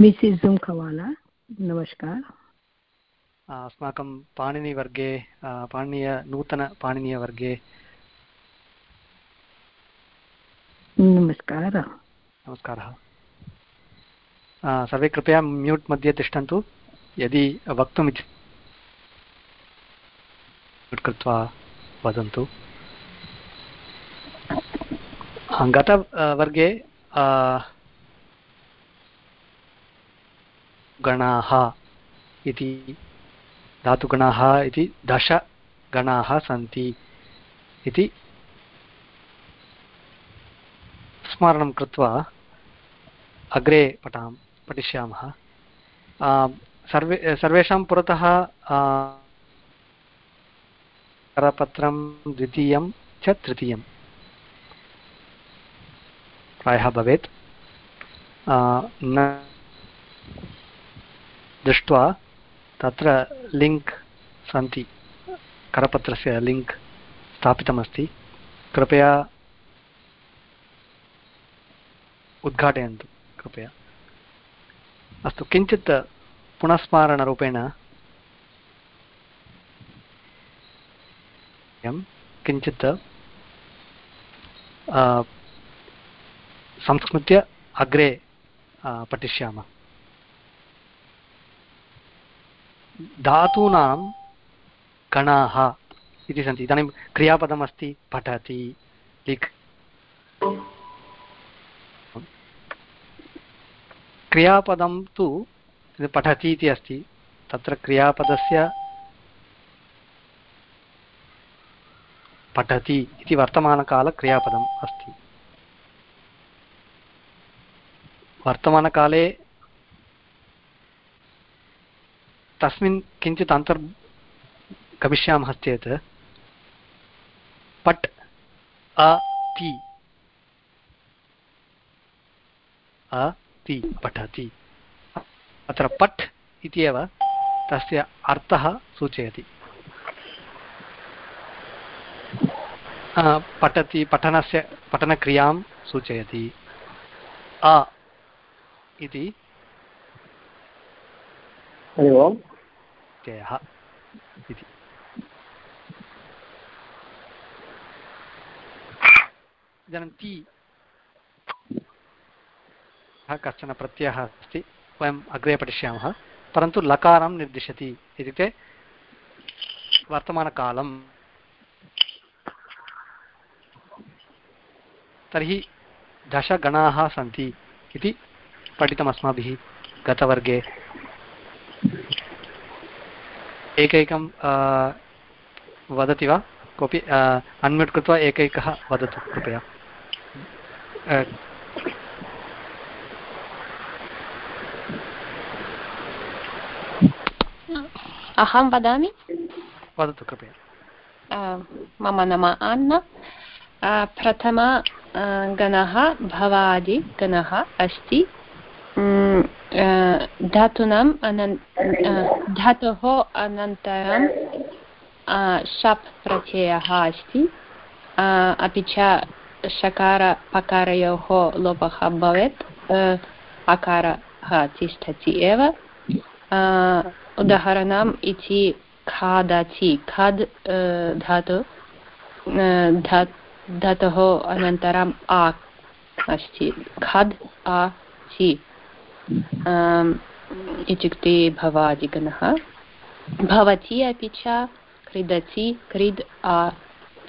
मिसिस् जुम्खवाला नमस्कार अस्माकं पाणिनिवर्गे पाणिनीय नूतनपाणिनीयवर्गे नमस्कारः. नमस्कारः. सर्वे कृपया म्यूट् मध्ये तिष्ठन्तु. यदि वक्तुम् कृत्वा वदन्तु. गतवर्गे गणाः इति, धातुगणाः इति, दशगणाः सन्ति इति स्मरणं कृत्वा अग्रे पठाम पठिष्यामः। सर्वे, सर्वेषां पुरतः करपत्रं द्वितीयं च तृतीयं प्रायः भवेत्। न दृष्ट्वा तत्र लिङ्क् सन्ति, करपत्रस्य लिङ्क् स्थापितमस्ति। कृपया उद्घाटयन्तु, कृपया। अस्तु, किञ्चित् पुनस्मारणरूपेण किञ्चित् संस्मृत्य अग्रे पठिष्यामः। धातूनां गणाः इति सन्ति। इदानीं क्रियापदमस्ति, पठति, लिख्। क्रियापदं तु पठति इति अस्ति, तत्र क्रियापदस्य पठति इति वर्तमानकालक्रियापदम् अस्ति। वर्तमानकाले तस्मिन् किञ्चित् अन्तर्गमिष्यामः पट् अ ति। अ ति पठति अत्र पठ् इति एव तस्य अर्थः सूचयति। पठति, पठनस्य, पठनक्रियाँ सूचयति। अ इति? हरि ओम्। व्यत्ययः इति। इदानीं ति कश्चन प्रत्ययः अस्ति वयम् अग्रे पठिष्यामः। परन्तु लकारं निर्दिशति इत्युक्ते वर्तमानकालं तर्हि दशगणाः सन्ति इति पठितमस्माभिः गतवर्गे। एकैकं वदति वा? कोऽपि अन्म्यूट् कृत्वा एकैकः वदतु कृपया। अहं वदामि। वदतु कृपया। मम नाम अन्ना गणः भवादिगणः अस्ति। धातूनाम् अनन् धातोः अनन्तरं शप् प्रत्ययः अस्ति। अपि च शकारपकारयोः लोपः भवेत्। अकारः तिष्ठति एव। उदाहरणम् इति खादति। खाद् धातु धातोः अनन्तरम् आ अस्ति। खाद् आ चि। इत्युक्ते भवादिगणः। भवति अपि च क्रीडति क्रीड् आ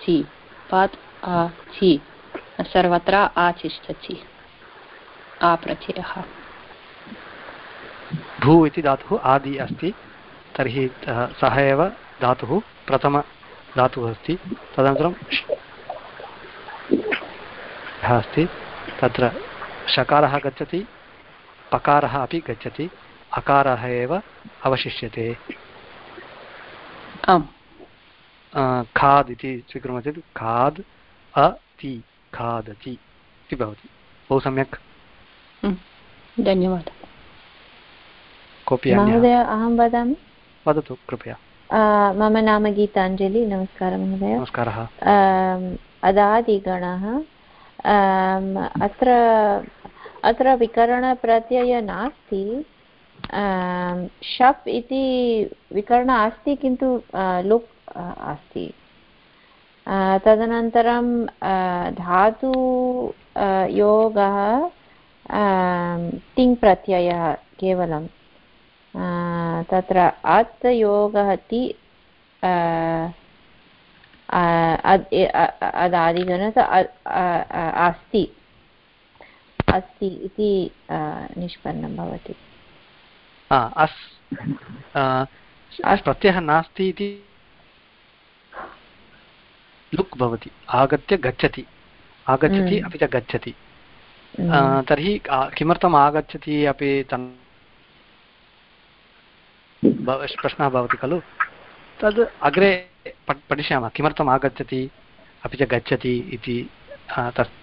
चि, पात् आ चि, सर्वत्र आतिष्ठति आप्रत्ययः भू इति धातुः आदि अस्ति, तर्हि सः एव धातुः प्रथमधातुः अस्ति, तदनन्तरं अस्ति, तत्र शकारः गच्छति पकारः अपि गच्छति अकारः एव अवशिष्यते। आम्। खाद् इति स्वीकुर्मः चेत् खाद् अति खादति इति भवति। बहु सम्यक्। धन्यवादः। कोऽपि महोदय अहं वदामि? वदतु कृपया। मम नाम गीताञ्जलि नमस्कारः महोदय। नमस्कारः। अदादिगणः। अत्र अत्र विकरणप्रत्यय नास्ति. शप् इति विकरण अस्ति किन्तु लुक् अस्ति. तदनन्तरं धातु योगः तिङ् प्रत्ययः केवलं तत्र अत् योगः ति अदादिगण अस्ति. अस्ति इति निष्पन्नं भवति। अस् प्रत्ययः नास्ति इति लुक् भवति। आगत्य गच्छति। आगच्छति हम्म। अपि च गच्छति। हम्म। तर्हि किमर्थम् आगच्छति अपि तन् प्रश्नः भवति खलु। तद् अग्रे पठिष्यामः। किमर्थम् आगच्छति अपि च गच्छति इति तस्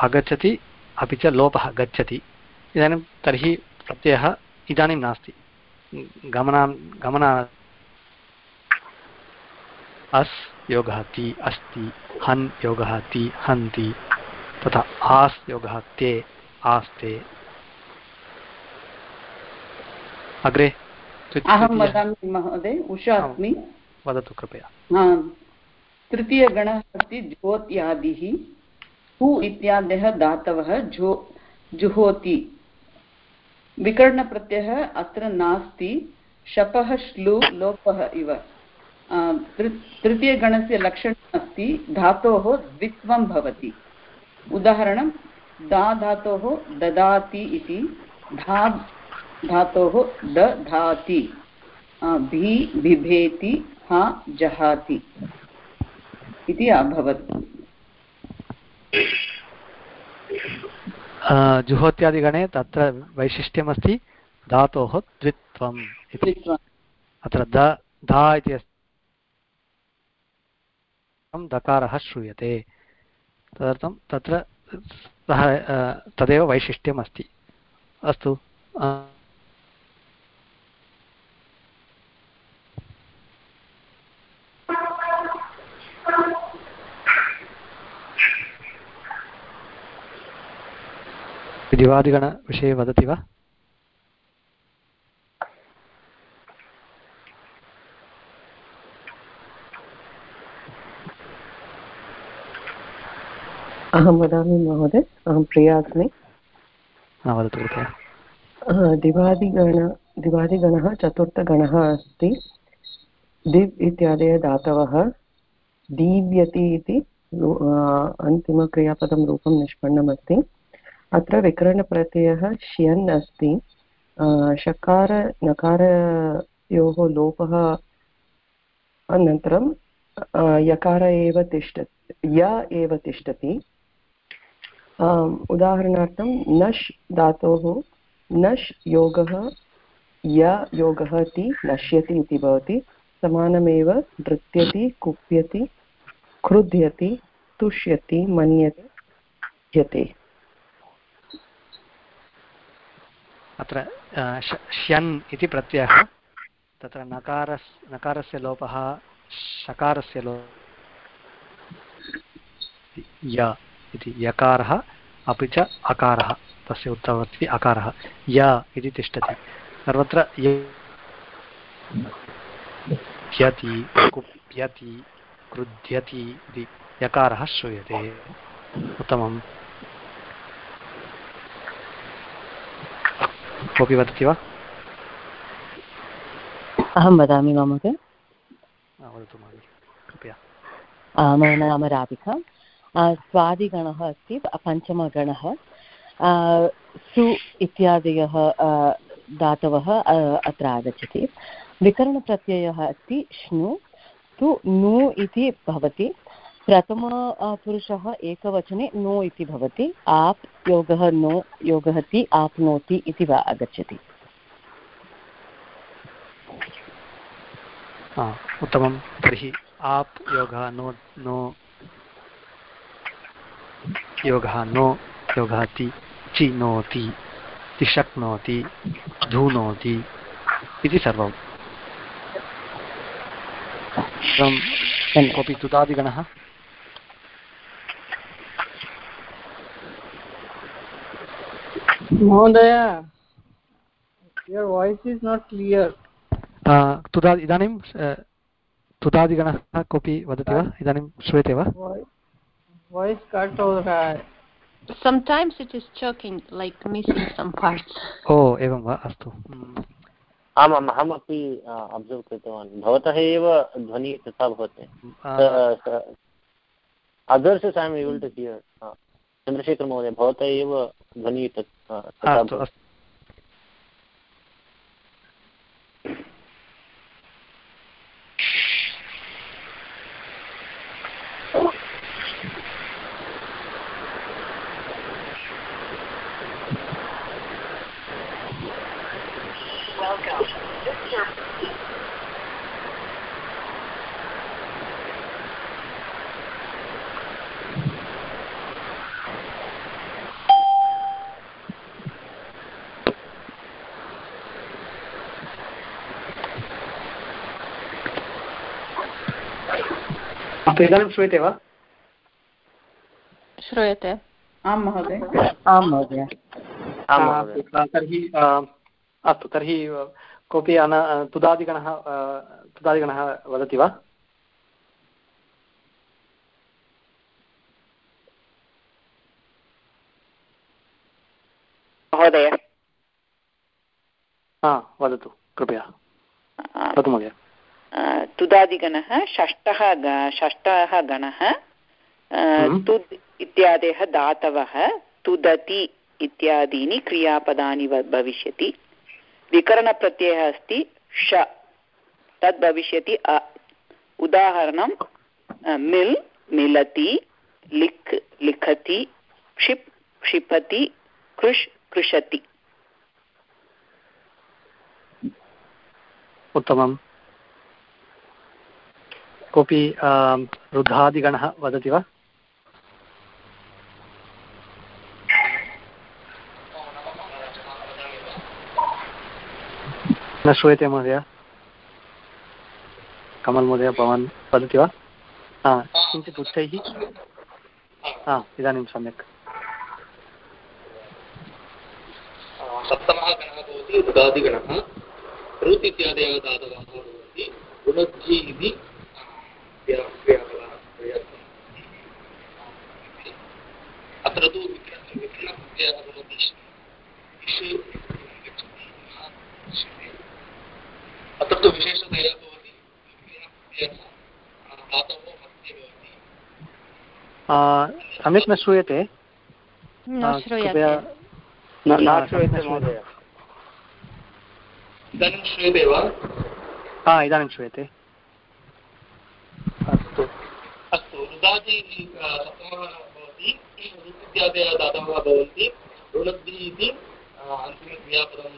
आगच्छति अपि च लोपः गच्छति। इदानीं तर्हि प्रत्ययः इदानीं नास्ति। गमना गमना अस् योगः ति अस्ति हन् योगः ति हन्ति तथा आस् योगः ते आस्ते अग्रे अहं वदामि महोदय उषा अस्मि। वदतु कृपया। तृतीयगणः अस्ति ज्योत्यादिः। हु इत्यादयः धातवः झो जुहोति। विकरणप्रत्ययः अत्र नास्ति, शपः, श्लू, लोपः इव। तृतीयगणस्य लक्षणम् अस्ति, धातोः द्वित्वं भवति। उदाहरणं, दा धातोः ददाति इति, धा धातोः दधाति। भी बिभेति, हा जहाति। इति अभवत्। जुहोत्यादिगणे तत्र वैशिष्ट्यमस्ति धातोः द्वित्वम् इति। अत्र द धा इति दकारः श्रूयते। तदर्थं तत्र सः तदेव वैशिष्ट्यम् अस्ति अस्तु दिवादिगणविषये वदति वा अहं वदामि महोदय अहं प्रिया अस्मि वदतु कृपया दिवादिगण दिवादिगणः चतुर्थगणः अस्ति दिव् इत्यादयः धातवः दीव्यति इति अन्तिमक्रियापदं रूपं निष्पन्नमस्ति अत्र विकरणप्रत्ययः श्यन् अस्ति. षकार नकारयोः लोपः अनन्तरं यकार एव तिष्ठति य एव तिष्ठति. उदाहरणार्थं नश् धातोः, नश् योगः, य योगः ति नश्यति इति भवति. समानमेव नृत्यति कुप्यति, क्रुध्यति, तुष्यति, मन्यते यते अत्र श्यन् इति प्रत्ययः। तत्र नकारस्, नकारस्य लोपः, शकारस्य लो, य इति यकारः, अपि च अकारः। तस्य उत्तरवर्ति अकारः। य इति तिष्ठति। सर्वत्र यति, कुप्यति, क्रुध्यति इति यकारः श्रूयते। उत्तमम्। कोऽपि वदति वा? अहं वदामि वा महोदय। वदतु महोदय कृपया। मम नाम राधिका। स्वादिगणः अस्ति पञ्चमगणः। सु इत्यादयः धातवः अत्र आगच्छति। विकरणप्रत्ययः अस्ति श्नु। तु नु इति भवति। प्रथम पुरुषः एकवचने नो इति भवति आप् योगः नो योगः ति आप्नोति इति वा आगच्छति। उत्तमं। तर्हि आप् योगः नो नो योगः नो योगः ति चिनोति धूनोति इति सर्वम्। कोऽपि तुदादिगणः Mahodaya, your voice is not clear. तुदा इदानीं तुदादिगणः कोऽपि वदति वा? इदानीं श्रूयते वा? Voice cut हो रहा है. Sometimes it is choking, like missing some parts. ओ एवं वा? अस्तु। आमाम् अहमपि अब्सर्व् कृतवान्। भवतः एव ध्वनिः तथा भवति। Others I am able to hear Chandrashekhar महोदय भवतः एव ध्वनिः तथा इदानीं श्रूयते वा? श्रूयते। आं महोदय। आं महोदय। तर्हि अस्तु तर्हि कोऽपि अन तुदादिगणः तुदादिगणः वदति वा? महोदय। हा वदतु कृपया। वदतु महोदय। तुदादिगणः षष्ठः षष्ठः गणः तुद् इत्यादयः धातवः तुदति इत्यादीनि क्रियापदानि भविष्यति विकरणप्रत्ययः अस्ति ष तद् भविष्यति अ उदाहरणं मिल् मिलति लिक् लिखति क्षिप् क्षिपति कृष् कृषति उत्तमम् कोऽपि रुद्धादिगणः वदति वा? न श्रूयते महोदय। कमल् महोदय भवान् वदति वा? हा, किञ्चित् उच्चैः। हा, इदानीं सम्यक्। रुदादिगणः ऋत् इत्यादयः धातवः भवन्ति। रुणज्जि इति अत्र तु विक्रमप्रत्ययः भवति अत्र तु विशेषतया भवति धातोः मध्ये भवति सम्यक् न श्रूयते न श्रूयते। महोदय। इदानीं श्रूयते वा? हा इदानीं श्रूयते अस्तु अस्तु सप्तमः भवति ऋत् धातवः भवन्ति रुणद्धि इति अन्तिमक्रियापदं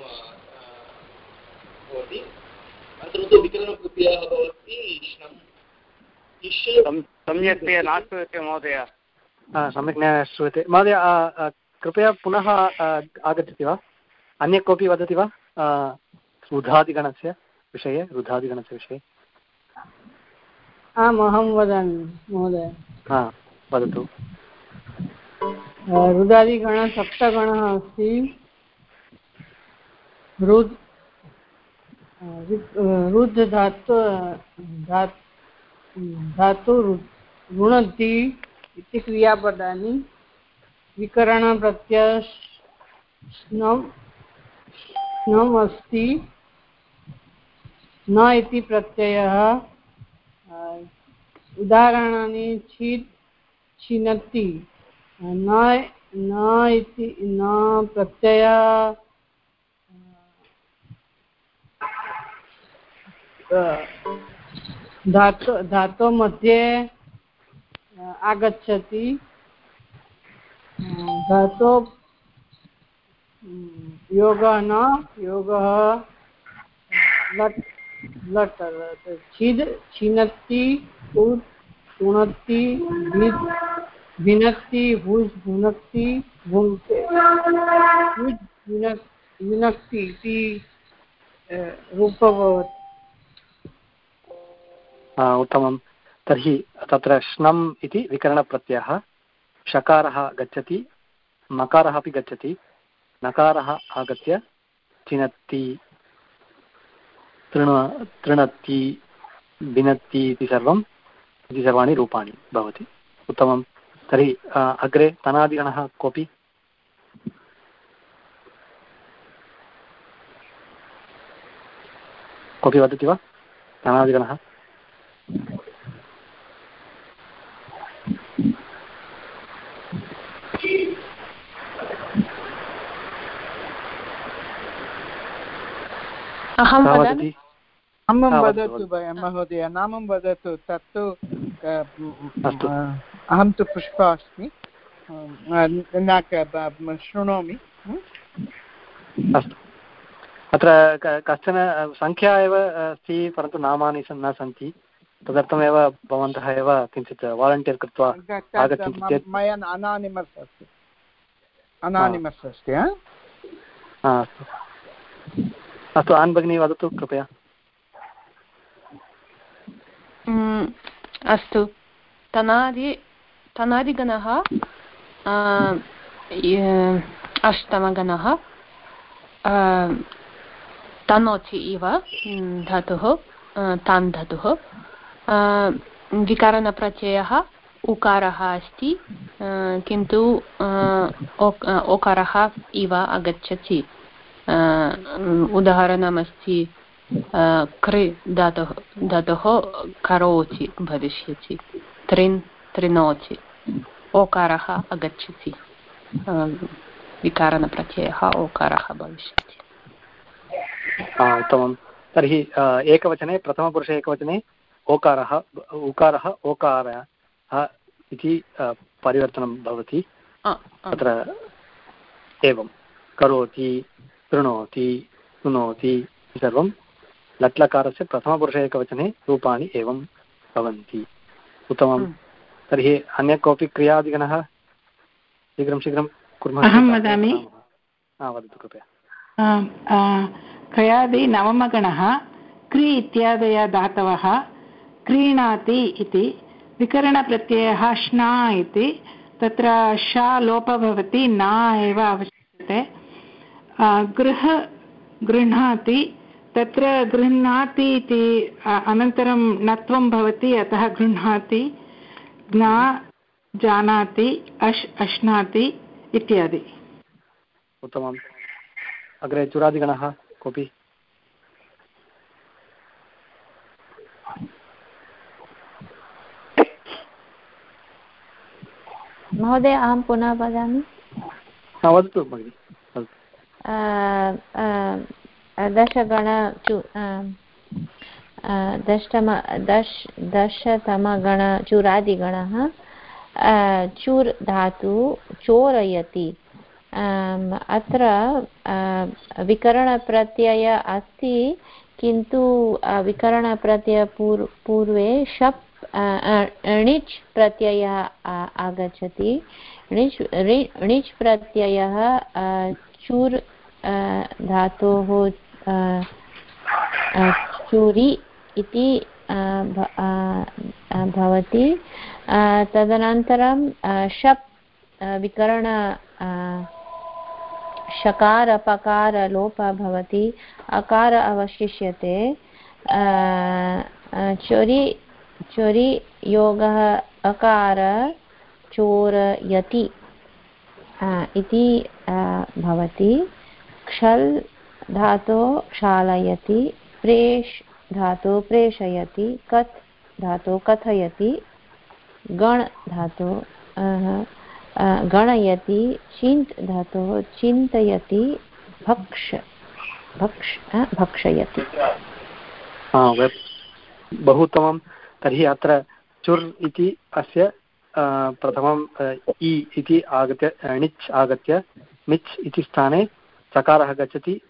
भवति। अनन्तरं तु विकरणप्रत्ययः भवति सम्यक्तया न श्रूयते महोदय। सम्यक् न श्रूयते महोदय कृपया पुनः आगच्छति वा? अन्य कोऽपि वदति वा? रुधादिगणस्य विषये रुधादिगणस्य विषये। आम् अहं वदामि महोदय। हा वदतु। रुदादिगणः सप्तगणः अस्ति। रुद् रुद् धातु धातु रुणति इति क्रियापदानि। विकरणप्रत्यय स्नम् स्नम् अस्ति। न इति प्रत्ययः। उदाहरणानि छित् छिनत्ति न न इति न प्रत्यय धातु धातो मध्ये आगच्छति धातो योगः न योगः लट् लट् छिद् छिनत्ति भित् भिनत्ति भुज् भुनक्ति भुङ्क्ते इति उत्तमं तर्हि तत्र श्नम् इति विकरणप्रत्ययः। षकारः गच्छति, मकारः अपि गच्छति, नकारः आगत्य चिनत्ति। तृण तृणत्ति भिनत्ति इति सर्वम् इति सर्वाणि रूपाणि भवति। उत्तमं। तर्हि अग्रे तनादिगणः कोऽपि? कोऽपि वदति वा? तनादिगणः? अहं वदामि नामं वदतु महोदय नामं वदतु तत्तु अहं तु पुष्पा अस्मि। न शृणोमि। अस्तु। अत्र कश्चन सङ्ख्या एव अस्ति परन्तु नामानि न सन्ति। तदर्थमेव भवन्तः एव किञ्चित् वालण्टियर् कृत्वा आगच्छन्ति चेत्। मया अनानिमस् अस्ति। अनानिमस् अस्ति अस्तु। अस्तु आन् भगिनी वदतु कृपया। अस्तु। तनादि, तनादिगणः अष्टमगणः तनोति इव धातुः तान् धातुः। विकरणप्रत्ययः, उकारः अस्ति। किन्तु ओकारः इव आगच्छति। उदाहरणमस्ति कृ धातुः धातुः करोति भविष्यति। त्रिन् त्रिनोति। ओकारः आगच्छति विकारणप्रत्ययः ओकारः भविष्यति। उत्तमं तर्हि एकवचने प्रथमपुरुषे एकवचने ओकारः उकारः ओकारः इति परिवर्तनं भवति। तत्र एवं। करोति शृणोति शृणोति सर्वं। लट्लकारस्य प्रथमपुरुषे एकवचने रूपाणि एवं भवन्ति। उत्तमं तर्हि अन्यः कोऽपि क्रियादिगणः? शीघ्रं शीघ्रं कुर्मः अहं वदामि। वदतु कृपया। क्रियादि नवमगणः क्रि इत्यादयः धातवः क्रीणाति इति विकरणप्रत्ययः श्ना इति तत्र शा लोपः भवति न एव आवश्यकते गृह गृह्णाति तत्र गृह्णाति इति अनन्तरं नत्वं भवति अतः गृह्णाति ज्ञा जानाति अश् अश्नाति इत्यादि। उत्तमम्। अग्रे चुरादिगणः कोऽपि? महोदय अहं पुनः वदामि। वदतु भगिनि। दशगण दशतम, दश दशतमगण चूरादिगणः चूर् धातु चोरयति। अत्र विकरणप्रत्यय अस्ति, किन्तु विकरणप्रत्यय पूर्, पूर्वे शप् णिच् प्रत्ययः आगच्छति। णिच् णिच् प्रत्ययः चूर् धातोः चूरि इति भवति। तदनन्तरं शप् विकरण शकार पकार लोपः भवति। अकार अवशिष्यते। चोरि चोरि, योगः, अकार, चोरयति इति भवति। क्षल् धातो क्षालयति, प्रेष् धातो प्रेषयति, कथ् धातो कथयति, गण धातो गणयति, चिन्त् धातोः चिन्तयति, भक्ष भक्ष भक्षयति। बहु उत्तमं तर्हि अत्र चुर् इति अस्य प्रथमं इ इति आगत्य णिच् आगत्य मिच् इति स्थाने चकारः गच्छति।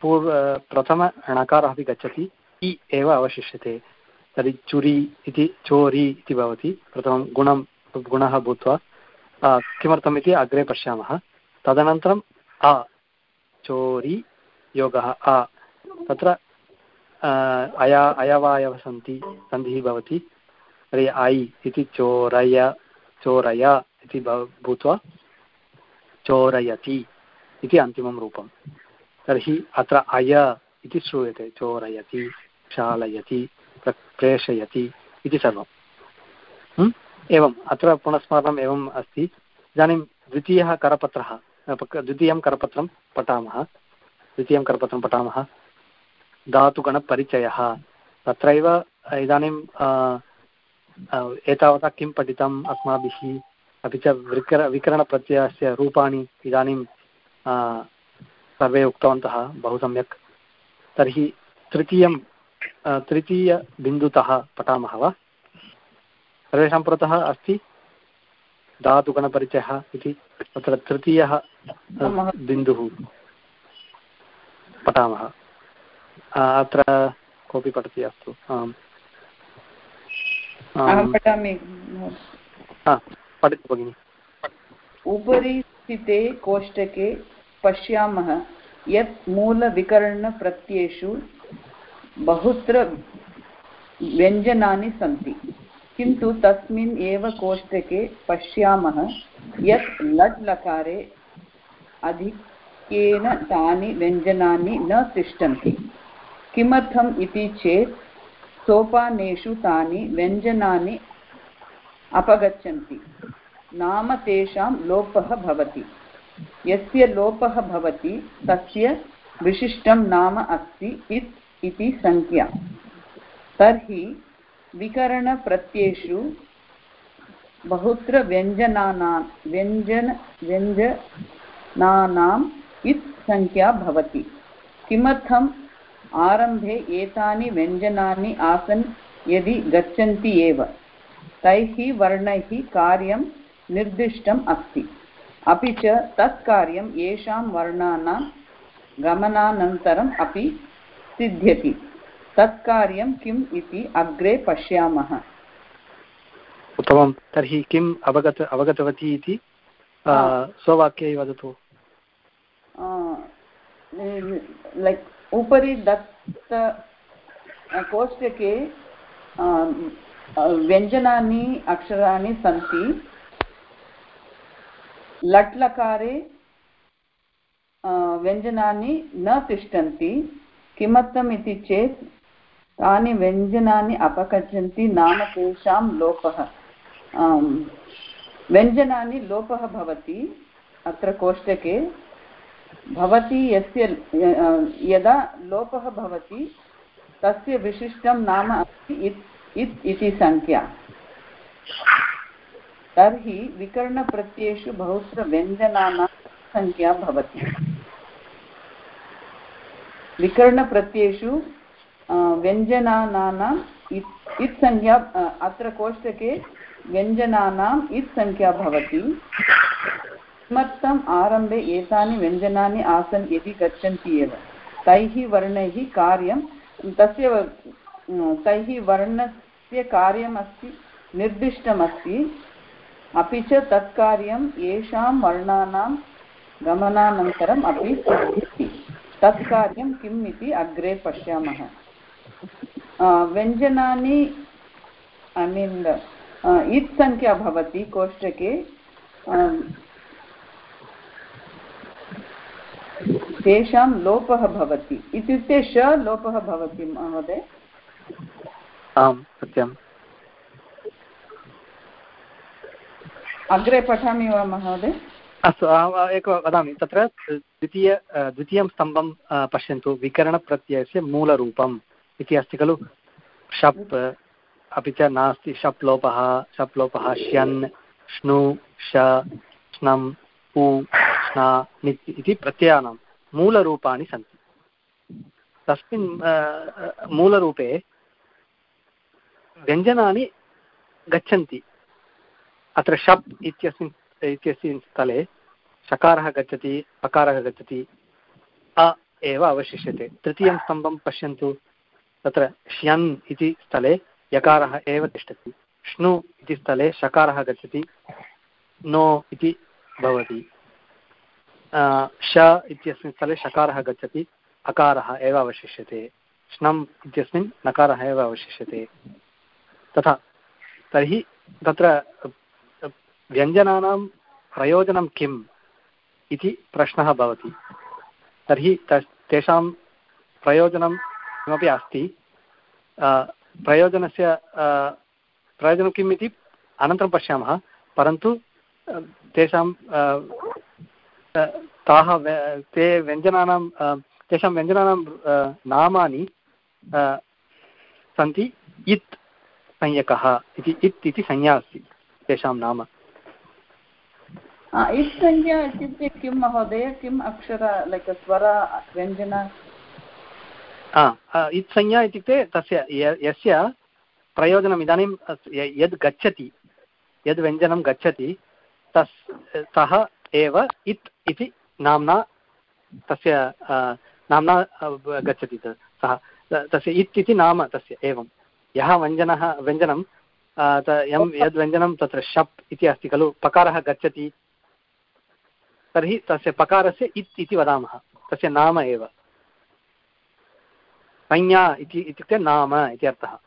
पूर्व प्रथम णकारः अपि गच्छति। इ एव अवशिष्यते। तर्हि चुरि इति, चोरि इति भवति। प्रथमं गुणं, गुणः भूत्वा किमर्थम् इति अग्रे पश्यामः। तदनन्तरम् अ, चोरि, योगः अ। तत्र अया, अयवायव सन्ति, सन्धिः भवति। तर्हि ऐ इति चोरय चोरय इति भूत्वा, चोरयति। इति अन्तिमं रूपं। तर्हि अत्र अय इति श्रूयते, चोरयति, क्षालयति प्रेषयति इति सर्वम् एवम् अत्र पुनस्मरणम् एवम् अस्ति। इदानीं द्वितीयः करपत्रः द्वितीयं करपत्रं पठामः। द्वितीयं करपत्रं पठामः। धातुगणपरिचयः। तत्रैव इदानीं एतावता किं पठितम् अस्माभिः? अपि च विकर, विकरणप्रत्ययस्य रूपाणि इदानीं सर्वे उक्तवन्तः बहु सम्यक्। तर्हि तृतीयं तृतीयबिन्दुतः पठामः वा? सर्वेषां पुरतः अस्ति? धातुगणपरिचयः इति तत्र तृतीयः बिन्दुः पठामः। अत्र कोऽपि पठति अस्तु। आम्। पठामि पठतु भगिनि। उपरि स्थिते कोष्टके पश्यामः यत् मूलविकरणप्रत्ययेषु बहुत्र व्यञ्जनानि सन्ति। किन्तु तस्मिन् एव कोष्टके पश्यामः यत् लट् लकारे अधिक्येन तानि व्यञ्जनानि न तिष्ठन्ति। किमर्थम् इति चेत् सोपानेषु तानि व्यञ्जनानि अपगच्छन्ति। नाम तेषां लोपः भवति। यस्य लोपः भवति, तस्य विशिष्टं नाम अस्ति, इत् इति संज्ञा। तर्हि विकरणप्रत्ययेषु बहुत्र व्यञ्जनानां, व्यञ्जन, व्यञ्जनानाम् इत् संख्या भवति। किमर्थम्? आरम्भे एतानि व्यञ्जनानि आसन् यदि गच्छन्ति एव। तैः वर्णैः कार्यं निर्दिष्टम् अस्ति। अपि च तत् कार्यं येषां वर्णानां गमनानन्तरम् अपि सिद्ध्यति। तत्कार्यं किम् इति अग्रे पश्यामः। उत्तमं। तर्हि किम् अवगत अवगतवती इति स्ववाक्ये वदतु। लैक् उपरि दत्त कोष्टके व्यञ्जनानि अक्षराणि सन्ति। लट् लकारे व्यञ्जनानि न तिष्ठन्ति, किमर्थम् इति चेत् तानि व्यञ्जनानि अपगच्छन्ति नाम तेषां लोपः व्यञ्जनानि लोपः भवति, अत्र कोष्टके। भवति यस्य यदा लोपः भवति, तस्य विशिष्टं नाम अस्ति इत् इति संख्या। तर्हि विकरणप्रत्ययेषु बहुत्र व्यञ्जनानां संख्या भवति। विकरणप्रत्ययेषु व्यञ्जनानाम् इत् संख्या अत्र कोष्टके व्यञ्जनानाम् इत् संख्या भवति। किमर्थम् आरम्भे एतानि व्यञ्जनानि आसन् यदि गच्छन्ति एव। तैः वर्णैः कार्यं, तस्य तैः वर्णस्य कार्यमस्ति, निर्दिष्टमस्ति। अपि च तत्कार्यं येषां वर्णानां गमनानन्तरम् अपि किम् इति अग्रे पश्यामः। व्यञ्जनानि ऐ मीन् इत् सङ्ख्या भवति कोष्टके तेषां लोपः भवति। इत्युक्ते श लोपः भवति, महोदय। आम्, सत्यम्। अग्रे पठामि वा महोदय? अस्तु अहम् एकं वदामि। तत्र द्वितीय द्वितीयं स्तम्भं पश्यन्तु। विकरणप्रत्ययस्य मूलरूपम् इति अस्ति खलु? शप् अपि च नास्ति। शप् लोपः शप् लोपः श्यन् श्नु श श्नं पु नित् इति प्रत्ययानां मूलरूपाणि सन्ति। तस्मिन् मूलरूपे व्यञ्जनानि गच्छन्ति। अत्र शप् इत्यस्मिन् इत्यस्मिन् स्थले शकारः गच्छति, अकारः गच्छति, अ एव अवशिष्यते। तृतीयं स्तम्भं पश्यन्तु। तत्र श्यन् इति स्थले यकारः एव तिष्ठति। श्नु इति स्थले शकारः गच्छति। नो इति भवति। श इत्यस्मिन् स्थले शकारः गच्छति, अकारः एव अवशिष्यते। श्नम् इत्यस्मिन् नकारः एव अवशिष्यते। तथा, तर्हि तत्र व्यञ्जनानां प्रयोजनं किम् इति प्रश्नः भवति। तर्हि तेषां प्रयोजनं किमपि अस्ति। प्रयोजनस्य प्रयोजनं किम् इति अनन्तरं पश्यामः, परन्तु तेषां ताः ते व्यञ्जनानां तेषां व्यञ्जनानां नामानि सन्ति इत् संज्ञकः इति, इत् इति संज्ञा अस्ति, तेषां नाम। संज्ञा इत्युक्ते किं महोदय किम् अक्षर लैक् स्वर व्यञ्जन इत् संज्ञा इत्युक्ते तस्य यस्य प्रयोजनम् इदानीं यद् गच्छति यद् व्यञ्जनं गच्छति तस् सः एव इत् इति नाम्ना तस्य नाम्ना गच्छति सः तस्य इत् इति नाम तस्य एवं यः व्यञ्जनः व्यञ्जनं यं यद् व्यञ्जनं तत्र शप् इति अस्ति खलु पकारः गच्छति तर्हि तस्य पकारस्य इत् इति वदामः। तस्य नाम एव। संज्ञा इति इत्युक्ते नाम इति अर्थः।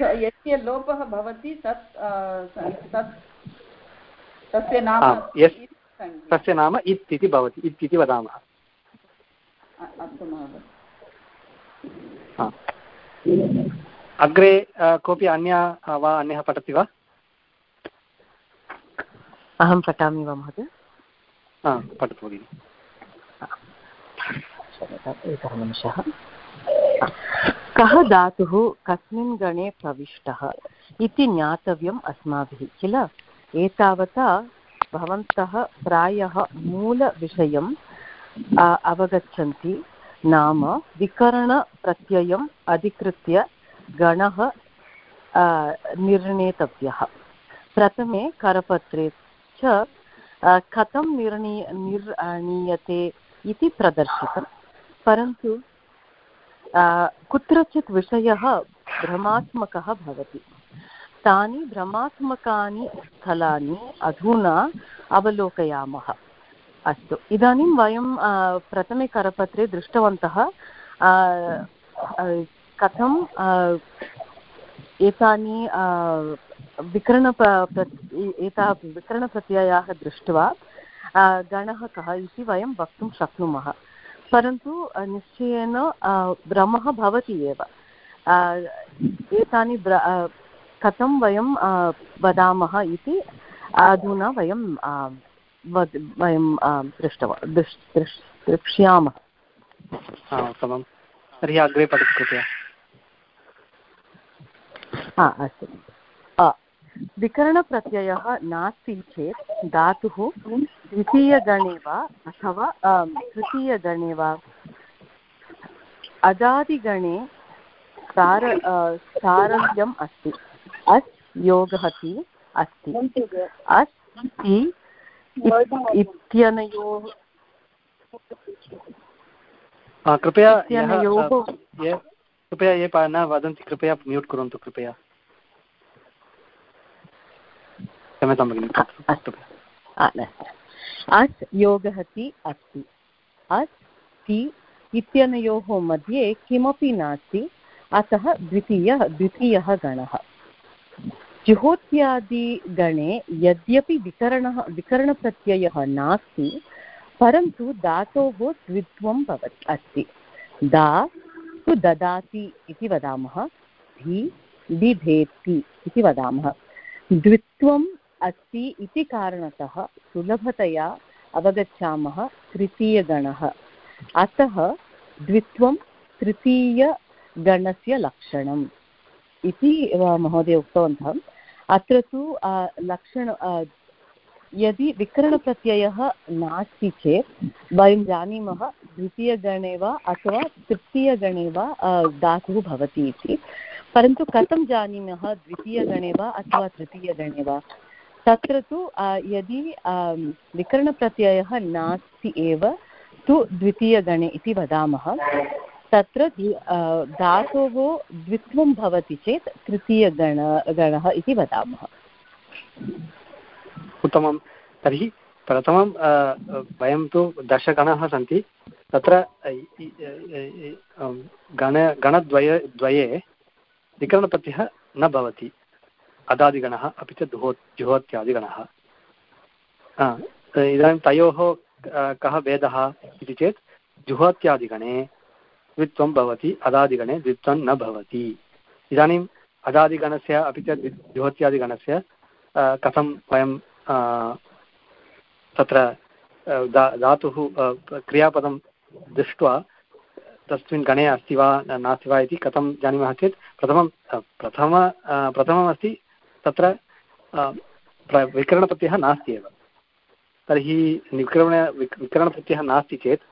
यस्य लोपः भवति तत् तत् तस्य नाम तस्य नाम इत् इति भवति। इत् इति वदामः। अग्रे कोऽपि अन्या वा अन्यः पठति वा? अहं पठामि वा महोदय? पठतु भगिनि एकः निमिषः कः धातुः कस्मिन् गणे प्रविष्टः इति ज्ञातव्यम् अस्माभिः किल एतावता भवन्तः प्रायः मूलविषयम् अवगच्छन्ति नाम विकरणप्रत्ययम् अधिकृत्य गणः निर्णेतव्यः प्रथमे करपत्रे च कथं निर्णी, निर्णीयते इति प्रदर्शितं, परन्तु कुत्रचित् विषयः भ्रमात्मकः भवति। तानि भ्रमात्मकानि स्थलानि अधुना अवलोकयामः। अस्तु, इदानीं वयं प्रथमे करपत्रे दृष्टवन्तः कथं एतानि विकरण एताः विकरणप्रत्ययाः दृष्ट्वा गणः कः इति वयं वक्तुं शक्नुमः। परन्तु निश्चयेन भ्रमः भवति एव। एतानि कथं वयं वदामः इति अधुना वयं वयं दृष्टवा दृक्ष्यामः। उत्तमं तर्हि अग्रे पठतु कृपया। हा अस्तु। विकरणप्रत्ययः नास्ति चेत् धातुः द्वितीयगणे वा अथवा तृतीयगणे वा? अदादिगणे सार सारल्यम् अस्ति। अस् योगः ति अस्ति। अस् इत्यनयोः कृपया कृपया ये न वदन्ति कृपया म्यूट् कुर्वन्तु कृपया। क्षम्यतां भगिनि अस् योगः ति अस्ति। अस् ति इत्यनयोः मध्ये किमपि नास्ति, अतः द्वितीयः द्वितीयः गणः। जुहोत्यादिगणे यद्यपि विकरणः, विकरणप्रत्ययः नास्ति, परन्तु धातोः द्वित्वं भवति, अस्ति। दा तु ददाति इति वदामः, धि बिभेति इति वदामः। द्वित्वम् अस्ति इति कारणतः सुलभतया अवगच्छामः तृतीयगणः। अतः द्वित्वं तृतीयगणस्य लक्षणम् इति महोदय उक्तवन्तः। अत्र तु लक्षण यदि विकरणप्रत्ययः नास्ति चेत् वयं जानीमः द्वितीयगणे वा अथवा तृतीयगणे वा धातुः भवति इति। परन्तु कथं जानीमः द्वितीयगणे वा अथवा तृतीयगणे वा? तत्र तु यदि विकरणप्रत्ययः नास्ति एव, तु द्वितीयगणे इति वदामः। तत्र धातोः द्वित्वं भवति चेत् तृतीयगण, गणः इति वदामः। उत्तमं। तर्हि प्रथमं वयं तु दशगणाः सन्ति। तत्र गण, गणद्वय, द्वये विकरणप्रत्ययः न भवति। अदादिगणः, अपि च दुहो, जुहोत्यादिगणः। इदानीं तयोः कः भेदः इति चेत्, जुहोत्यादिगणे द्वित्वं भवति, अदादिगणे द्वित्वं न भवति। इदानीम् अदादिगणस्य, अपि च जुहोत्यादिगणस्य कथं वयं तत्र दा, धातुः क्रियापदं दृष्ट्वा तस्मिन् गणे अस्ति वा नास्ति वा इति कथं जानीमः चेत्, प्रथमं प्रथम प्रथममस्ति तत्र विकरणप्रत्ययः नास्ति एव। तर्हि विकरण विकरणप्रत्ययः नास्ति चेत्,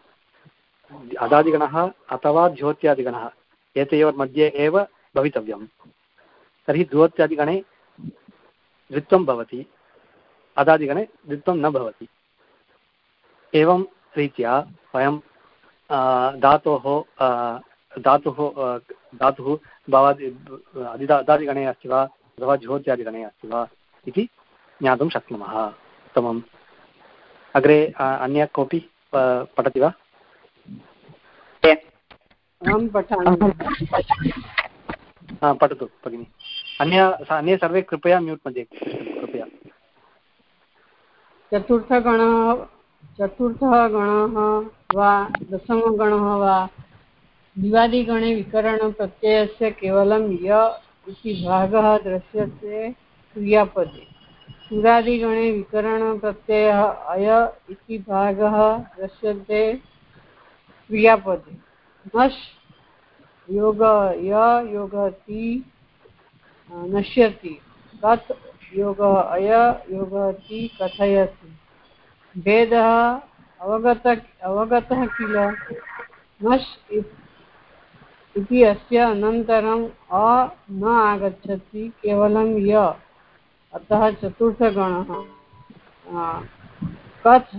अदादिगणः अथवा ज्योत्यादिगणः एतयोर्मध्ये एव भवितव्यं तर्हि द्योत्यादिगणे द्वित्वं भवति, अदादिगणे द्वित्वं न भवति। एवं रीत्या वयं धातोः धातुः धातुः, भवादि अदादिगणे अस्ति वा अथवा ज्योत्यादिगणे अस्ति वा इति ज्ञातुं शक्नुमः। उत्तमम्। अग्रे अन्य कोऽपि पठति वा? अहं पठामि। पठतु भगिनि। अन्य अन्ये सर्वे कृपया म्यूट् मध्ये कृपया। चतुर्थगणः चतुर्थः गणः वा दशमगणः वा दिवादिगणे विकरणप्रत्ययस्य केवलं य इति भागः दृश्यते क्रियापदे। सुरादिगणे विकरणप्रत्ययः अय इति भागः दृश्यते क्रियापदे। नश् योग य योगति नश्यति। तत् योग अय योगति कथयति। भेदः अवगत अवगतः किल? नश् इति अस्य अनन्तरम् अ न आगच्छति, केवलं य। अतः चतुर्थगणः। कथ्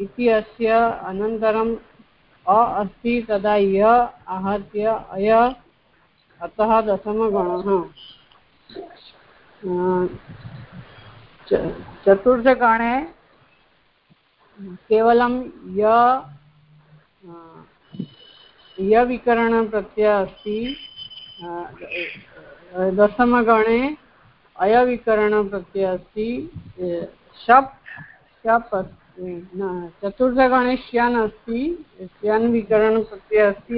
इति अस्य अनन्तरम् अ अस्ति, तदा य आहत्य अय, अतः दशमगणः। चतुर्थगणे केवलं य यविकरणप्रत्ययः अस्ति। दशमगणे अयविकरणप्रत्ययः अस्ति। शप् शप् अस्ति चतुर्थगणे श्यान् अस्ति। श्यान् विकरणप्रत्ययः अस्ति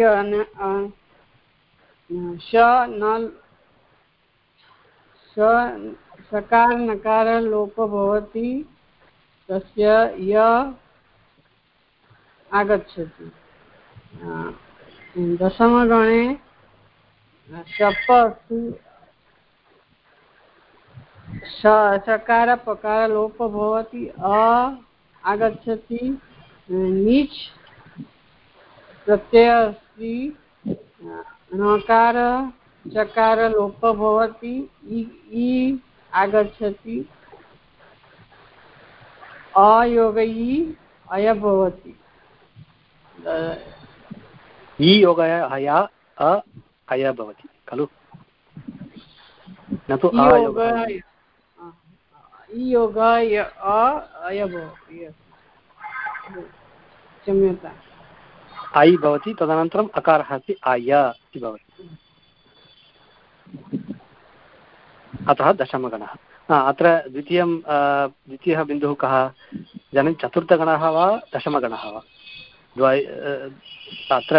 श न सकार, नकार, लोप भवति। तस्य य आगच्छति। दशमगणे शप अस्ति लोप भवति अ आगच्छति नीच् प्रत्यय अस्ति चकार लोप भवति इ आगच्छति अयोगयी अय भवति इ योगय हया अ अय भवति खलु न तु अयोगः अय क्षम्यता ऐ भवति तदनन्तरम् अकारः अस्ति आय इति भवति अतः दशमगणः अत्र द्वितीयं द्वितीयः बिन्दुः कः इदानीं चतुर्थगणः वा दशमगणः वा द्वय अत्र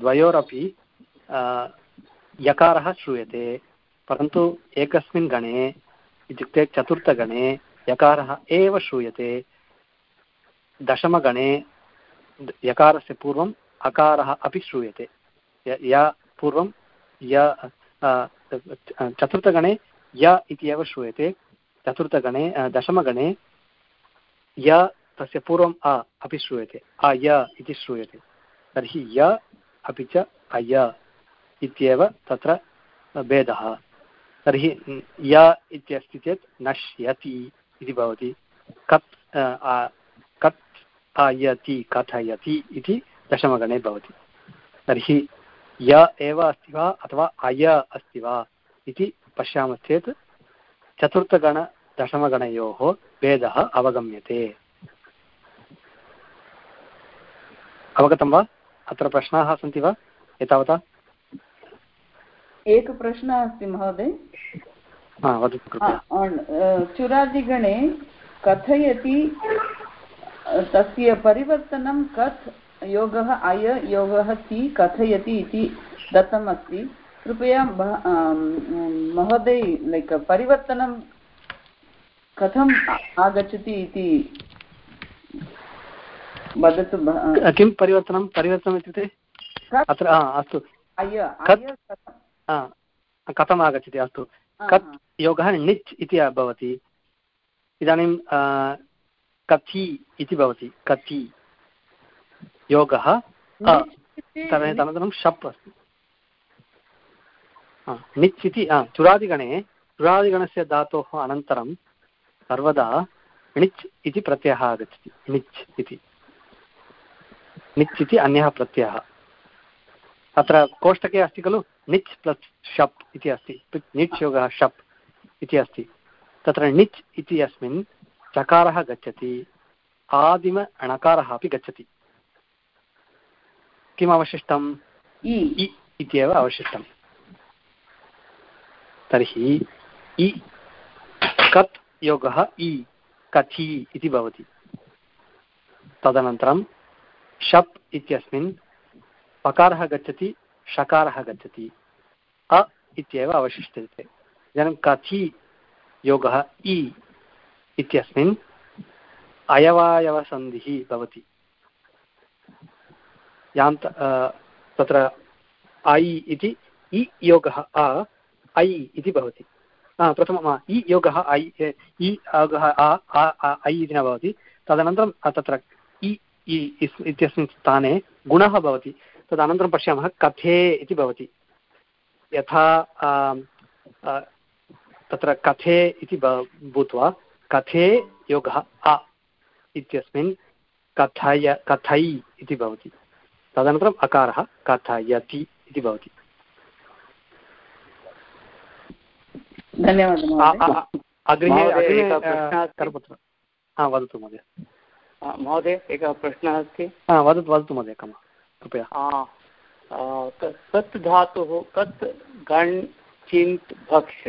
द्वयोरपि यकारः श्रूयते, परन्तु एकस्मिन् गणे, इत्युक्ते चतुर्थगणे, यकारः एव श्रूयते। दशमगणे यकारस्य पूर्वम् अकारः अपि श्रूयते। या पूर्वं य चतुर्थगणे य इति एव श्रूयते। चतुर्थगणे दशमगणे य तस्य पूर्वम् अ अपि श्रूयते। अय इति श्रूयते। तर्हि य अपि च अय इत्येव तत्र भेदः। तर्हि य इत्यस्ति चेत् नश्यति इति भवति। कत् कत् आयति, कथयति इति दशमगणे भवति। तर्हि य एव अस्ति वा अथवा अय अस्ति वा इति पश्यामश्चेत् चतुर्थगणदशमगणयोः भेदः अवगम्यते। अवगतं वा? अत्र प्रश्नाः सन्ति वा? एतावता? एकः प्रश्नः अस्ति महोदय। चुरादिगणे कथयति तस्य परिवर्तनं कथ् योगः अय योगः ति कथयति इति दत्तमस्ति। कृपया महोदय लैक् परिवर्तनं कथम् आगच्छति इति वदतु किं परिवर्तनं? परिवर्तनम् इत्युक्ते? अत्र अस्तु। कथम्? आगच्छति अस्तु। कत् योगः णिच् इति भवति। इदानीं कथि इति भवति। कथि योगः तदनन्तरं शप् अस्ति। णिच् इति चुरादिगणे चुरादिगणस्य धातोः अनन्तरं सर्वदा णिच् इति प्रत्ययः आगच्छति। णिच् इति। णिच् इति अन्यः प्रत्ययः। अत्र कोष्टके अस्ति खलु? णिच् प्लस् शप् इति अस्ति। णिच् योगः शप् इति अस्ति। तत्र णिच् इति अस्मिन् चकारः गच्छति। आदिम अणकारः अपि गच्छति। किम् अवशिष्टम्? इ इत्येव अवशिष्टम्। तर्हि इ कत् योगः इ? कथि इति भवति। तदनन्तरं शप् इत्यस्मिन् पकारः गच्छति षकारः गच्छति। अ इत्येव अवशिष्यते इदानीं कथि योगः इ इत्यस्मिन् अयवायवसन्धिः भवति। यान्त तत्र ऐ इति, इ योगः अ, ऐ इति भवति। प्रथमम् इ योगः ऐ, इ, योगः अ ऐ इति न भवति। तदनन्तरं तत्र इत्यस्मिन् स्थाने गुणः भवति। तदनन्तरं पश्यामः कथे इति भवति। यथा तत्र कथे इति भूत्वा कथे योगः अ इत्यस्मिन् कथय कथै इति भवति। तदनन्तरम् अकारः कथयति इति भवति। धन्यवादः अग्रिमे वदतु महोदय। महोदय एकः प्रश्नः अस्ति। वदतु वदतु महोदय कम कृपया। कत् धातुः कत् गण् चिन्त् भक्ष्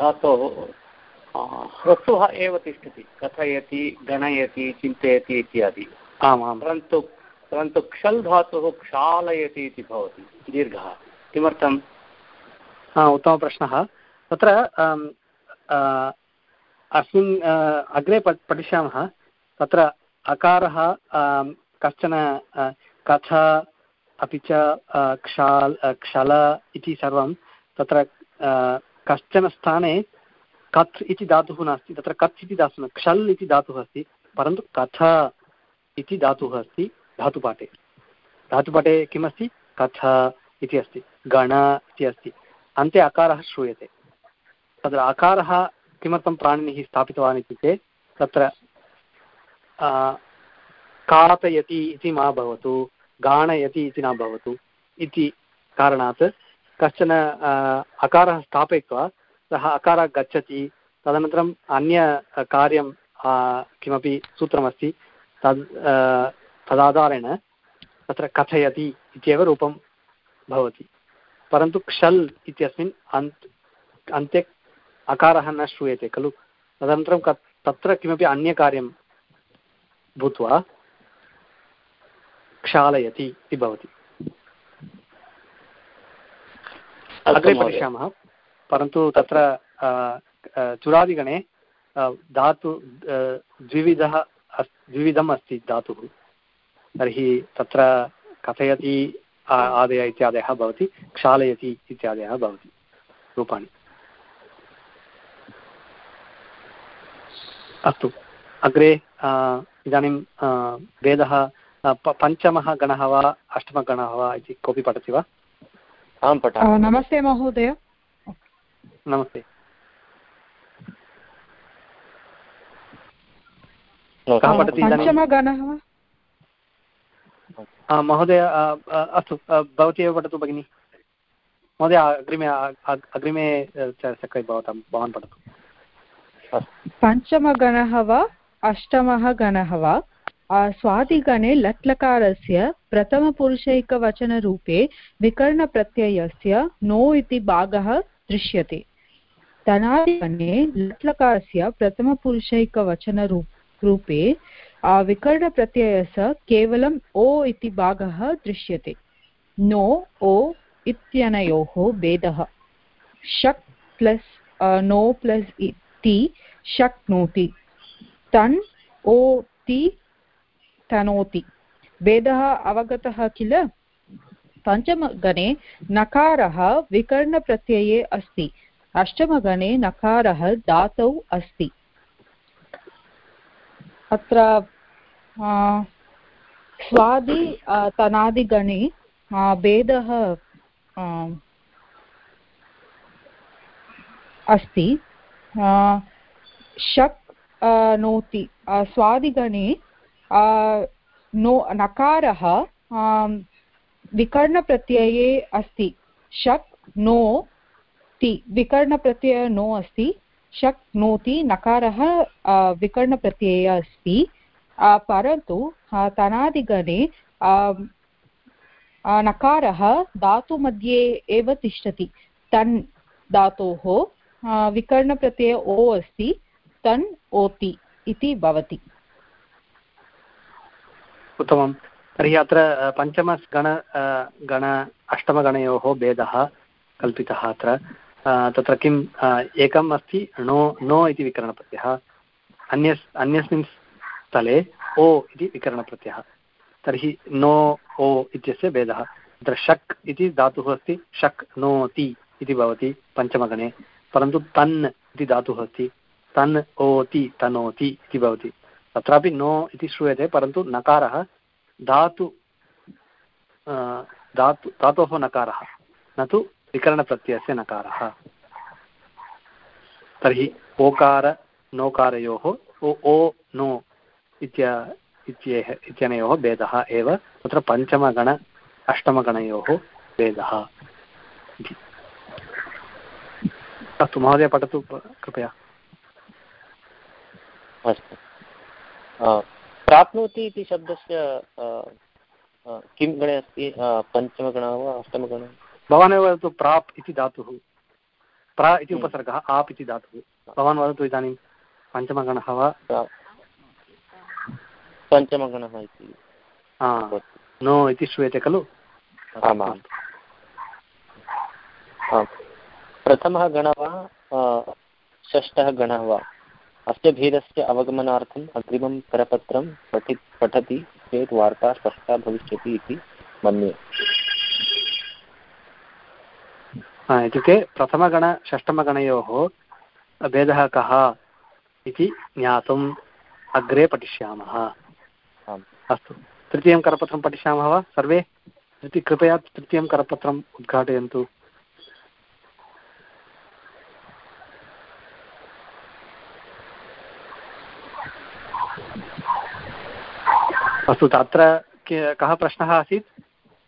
धातोः ह्रस्वः एव तिष्ठति कथयति गणयति चिन्तयति इत्यादि। आम् आम्। परन्तु परन्तु क्षल् धातुः क्षालयति इति भवति दीर्घः। किमर्थम्? उत्तमप्रश्नः। तत्र अस्मिन् अग्रे पठिष्यामः। तत्र अकारः कश्चन कथ अपि च क्षाल् क्षल इति सर्वं तत्र कश्चन स्थाने कथ् इति धातुः नास्ति, तत्र कथ् इति धातुः क्षल् इति धातुः अस्ति, परन्तु कथ इति धातुः अस्ति धातुपाठे। धातुपाठे किमस्ति? कथ इति अस्ति, गण इति अस्ति। अन्ते अकारः श्रूयते। तत्र अकारः किमर्थं प्राणिनिः स्थापितवान् इत्युक्ते, तत्र कातयति इति मा भवतु, गाणयति इति न भवतु इति कारणात् कश्चन अकारः स्थापयित्वा सः अकारः गच्छति, तदनन्तरम् अन्य कार्यं किमपि सूत्रमस्ति, तद् तदाधारेण तत्र कथयति इत्येव रूपं भवति। परन्तु क्षल् इत्यस्मिन् अन्त् अन्ते अकारः न श्रूयते खलु। तदनन्तरं क, तत्र किमपि अन्यकार्यं भूत्वा क्षालयति इति भवति। अग्रे पश्यामः। परन्तु तत्र चुरादिगणे धातु द्विविधः द्विविधम् अस्ति धातुः। तर्हि तत्र कथयति आदय इत्यादयः भवति क्षालयति इत्यादयः भवति रूपाणि। अस्तु। अग्रे इदानीं वेदः पञ्चमः गणः वा अष्टमगणः वा इति कोऽपि पठति वा? अहं पठामि। नमस्ते महोदय। नमस्ते। कः पठति महोदय अस्तु भवती एव पठतु भगिनि। महोदय अग्रिमे अग्रिमे भवतां भवान् पठतु। पञ्चमगणः वा? अष्टमः गणः वा? स्वादिगणे लट्लकारस्य प्रथमपुरुषैकवचनरूपे विकर्णप्रत्ययस्य नो इति भागः दृश्यते। तनादिगणे लट्लकारस्य प्रथमपुरुषैकवचनरूप रूपे विकरणप्रत्ययस्य केवलम् ओ इति भागः दृश्यते। नो, ओ इत्यनयोः भेदः। शक् प्लस् नो प्लस् इति शक्नोति। तन् ओ ति तनोति। भेदः अवगतः किल? पञ्चमगणे नकारः विकर्णप्रत्यये अस्ति। अष्टमगणे नकारः धातौ अस्ति। अत्र स्वादि तनादिगणे भेदः अस्ति। शक् नोति। स्वादिगणे नो, नकारः विकर्णप्रत्यये अस्ति। शक्, नो, ति। विकर्णप्रत्यय नो अस्ति। शक्नोति नकारः विकर्णप्रत्यय अस्ति। परन्तु तनादिगणे नकारः धातुमध्ये एव तिष्ठति। तन् धातोः विकर्णप्रत्यय ओ अस्ति। तन् ओति इति भवति। उत्तमं तर्हि अत्र पञ्चमगण गण, अष्टमगणयोः भेदः कल्पितः अत्र। तत्र किम् एकम् अस्ति णो नो इति विकरणप्रत्ययः। अन्यस्, अन्यस्मिन् स्थले ओ इति विकरणप्रत्ययः। तर्हि नो, ओ इत्यस्य भेदः। तत्र शक् इति धातुः अस्ति, शक् नोति इति भवति पञ्चमगणे। परन्तु तन् इति धातुः अस्ति। तन् ओति तनोति इति भवति। तत्रापि नो इति श्रूयते, परन्तु नकारः, धातु धातु, धातोः नकारः, न तु विकरणप्रत्ययस्य नकारः। तर्हि ओकार, नोकारयोः, ओ ओ, नो इत्य इत्यनयोः भेदः एव, तत्र पञ्चमगण, अष्टमगणयोः भेदः। अस्तु, महोदय, पठतु, कृपया। अस्तु। प्राप्नोति इति शब्दस्य किं गणे अस्ति? पञ्चमगणः वा अष्टमगणः? भवानेव वदतु प्राप् इति धातुः। प्रा इति उपसर्गः आप् इति धातुः। भवान् वदतु इदानीं पञ्चमगणः वा? पञ्चमगणः इति। नो इति श्रूयते खलु? आमां। प्रथमः गणः वा? षष्ठः गणः वा? अस्य भेदस्य अवगमनार्थम् अग्रिमं करपत्रं पठि पठति चेत् वार्ता स्पष्टा भविष्यति इति मन्ये। इत्युक्ते प्रथमगण षष्टमगणयोः भेदः कः इति ज्ञातुम् अग्रे पठिष्यामः। अस्तु तृतीयं करपत्रं पठिष्यामः वा? सर्वे? कृपया तृतीयं करपत्रम् उद्घाटयन्तु। अस्तु तत्र कः प्रश्नः आसीत्?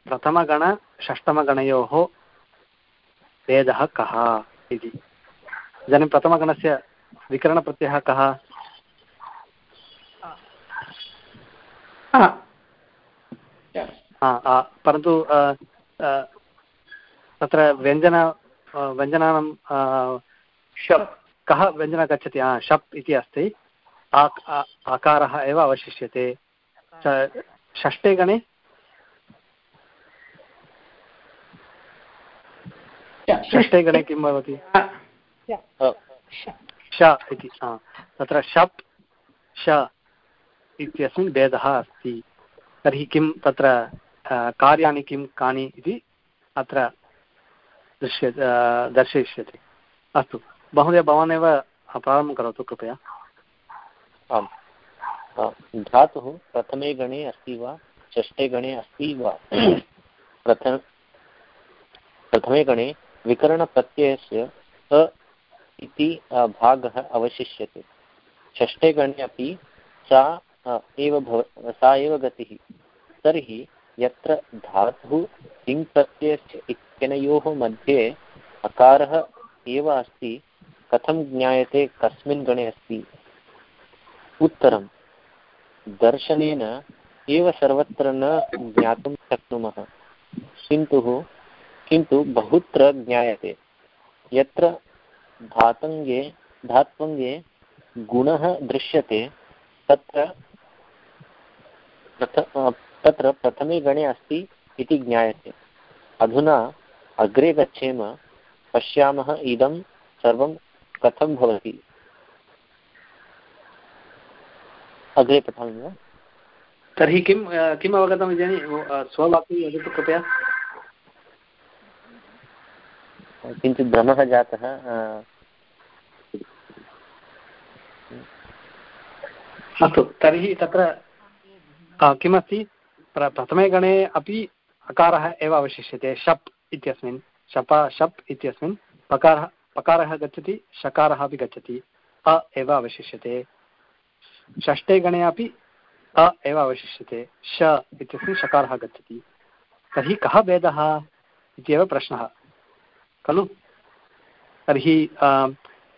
प्रथमगण षष्टमगणयोः भेदः कः इति। इदानीं प्रथमगणस्य विकरणप्रत्ययः कः? परन्तु तत्र व्यञ्जन व्यञ्जनानां शप् कः व्यञ्जनः गच्छति? शप् इति अस्ति। आकारः एव अवशिष्यते। षष्ठे गणे? षष्ठे गणे किं भवति? श इति तत्र शप् श इत्यस्मिन् भेदः अस्ति। तर्हि किं तत्र कार्याणि किं कानि इति अत्र दृश्य दर्शयिष्यते। अस्तु। महोदय भवानेव प्रारम्भं करोतु कृपया। आम्। धातुः प्रथमे गणे अस्ति वा, षष्ठे गणे अस्ति वा? प्रथम, प्रथमे गणे विकरणप्रत्ययस्य अ इति भागः अवशिष्यते। षष्ठे गणे अपि सा एव भव, सा एव गतिः। तर्हि यत्र धातुः इत्यनयोः मध्ये अकारः एव अस्ति, कथं ज्ञायते, कस्मिन् गणे अस्ति? उत्तरं दर्शनेन एव सर्वत्र न ज्ञातुं शक्नुमः। किन्तु किन्तु बहुत्र ज्ञायते। यत्र धातङ्गे, धात्वङ्गे गुणः दृश्यते, तत्र प्रथ तत्र प्रथमे गणे अस्ति इति ज्ञायते। अधुना अग्रे गच्छेम पश्यामः इदं सर्वं कथं भवति। अग्रे पठामि वा? तर्हि किं किम् अवगतम् इदानीं? स्ववाक्यं वदतु कृपया। किञ्चित् भ्रमः जातः अस्तु तर्हि तत्र किमस्ति? प्र प्रथमे गणे अपि अकारः एव अवशिष्यते शप् इत्यस्मिन् शप शप् इत्यस्मिन् पकारः पकारः गच्छति शकारः अपि गच्छति अ एव अवशिष्यते। षष्ठे गणे अपि अ एव अवशिष्यते श इत्यस्मिन् शकारः गच्छति। तर्हि कः भेदः इत्येव प्रश्नः। खलु? तर्हि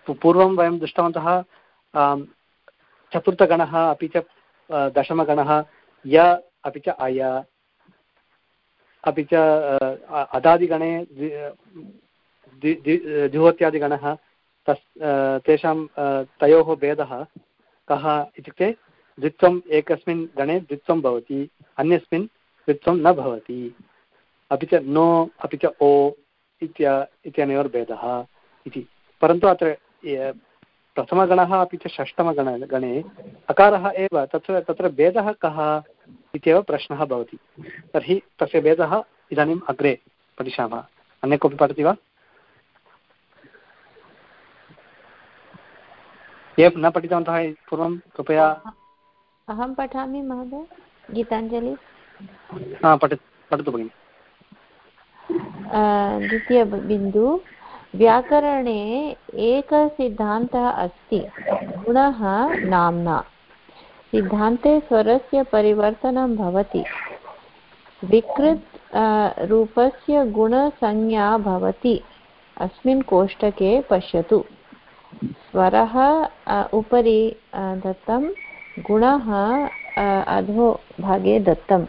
पूर्वं वयं दृष्टवन्तः चतुर्थगणः अपि च दशमगणः, य अपि च अय, अपि च अदादिगणे जुहोत्यादिगणः तस् तेषां तयोः भेदः कः इत्युक्ते द्वित्वम् एकस्मिन् गणे द्वित्वं भवति, अन्यस्मिन् द्वित्वं न भवति। अपि च नो, अपि च ओ इत्य इत्यनयोर्भेदः इति। परन्तु अत्र प्रथमगणः अपि च षष्टमगण, गणे अकारः एव, तत्र तत्र भेदः कः इत्येव प्रश्नः भवति। तर्हि तस्य भेदः इदानीम् अग्रे पठिष्यामः। अन्य कोऽपि पठति वा? ये न पठितवन्तः पूर्वं कृपया। अहं पठामि महोदय गीताञ्जलि। पठ पठतु भगिनि। द्वितीयबिन्दु व्याकरणे एकः सिद्धान्तः अस्ति गुणः नाम्ना। सिद्धान्ते स्वरस्य परिवर्तनं भवति। विकृत् रूपस्य गुणसंज्ञा भवति। अस्मिन् कोष्टके पश्यतु। स्वरः उपरि दत्तं, गुणः अधो भागे दत्तम्।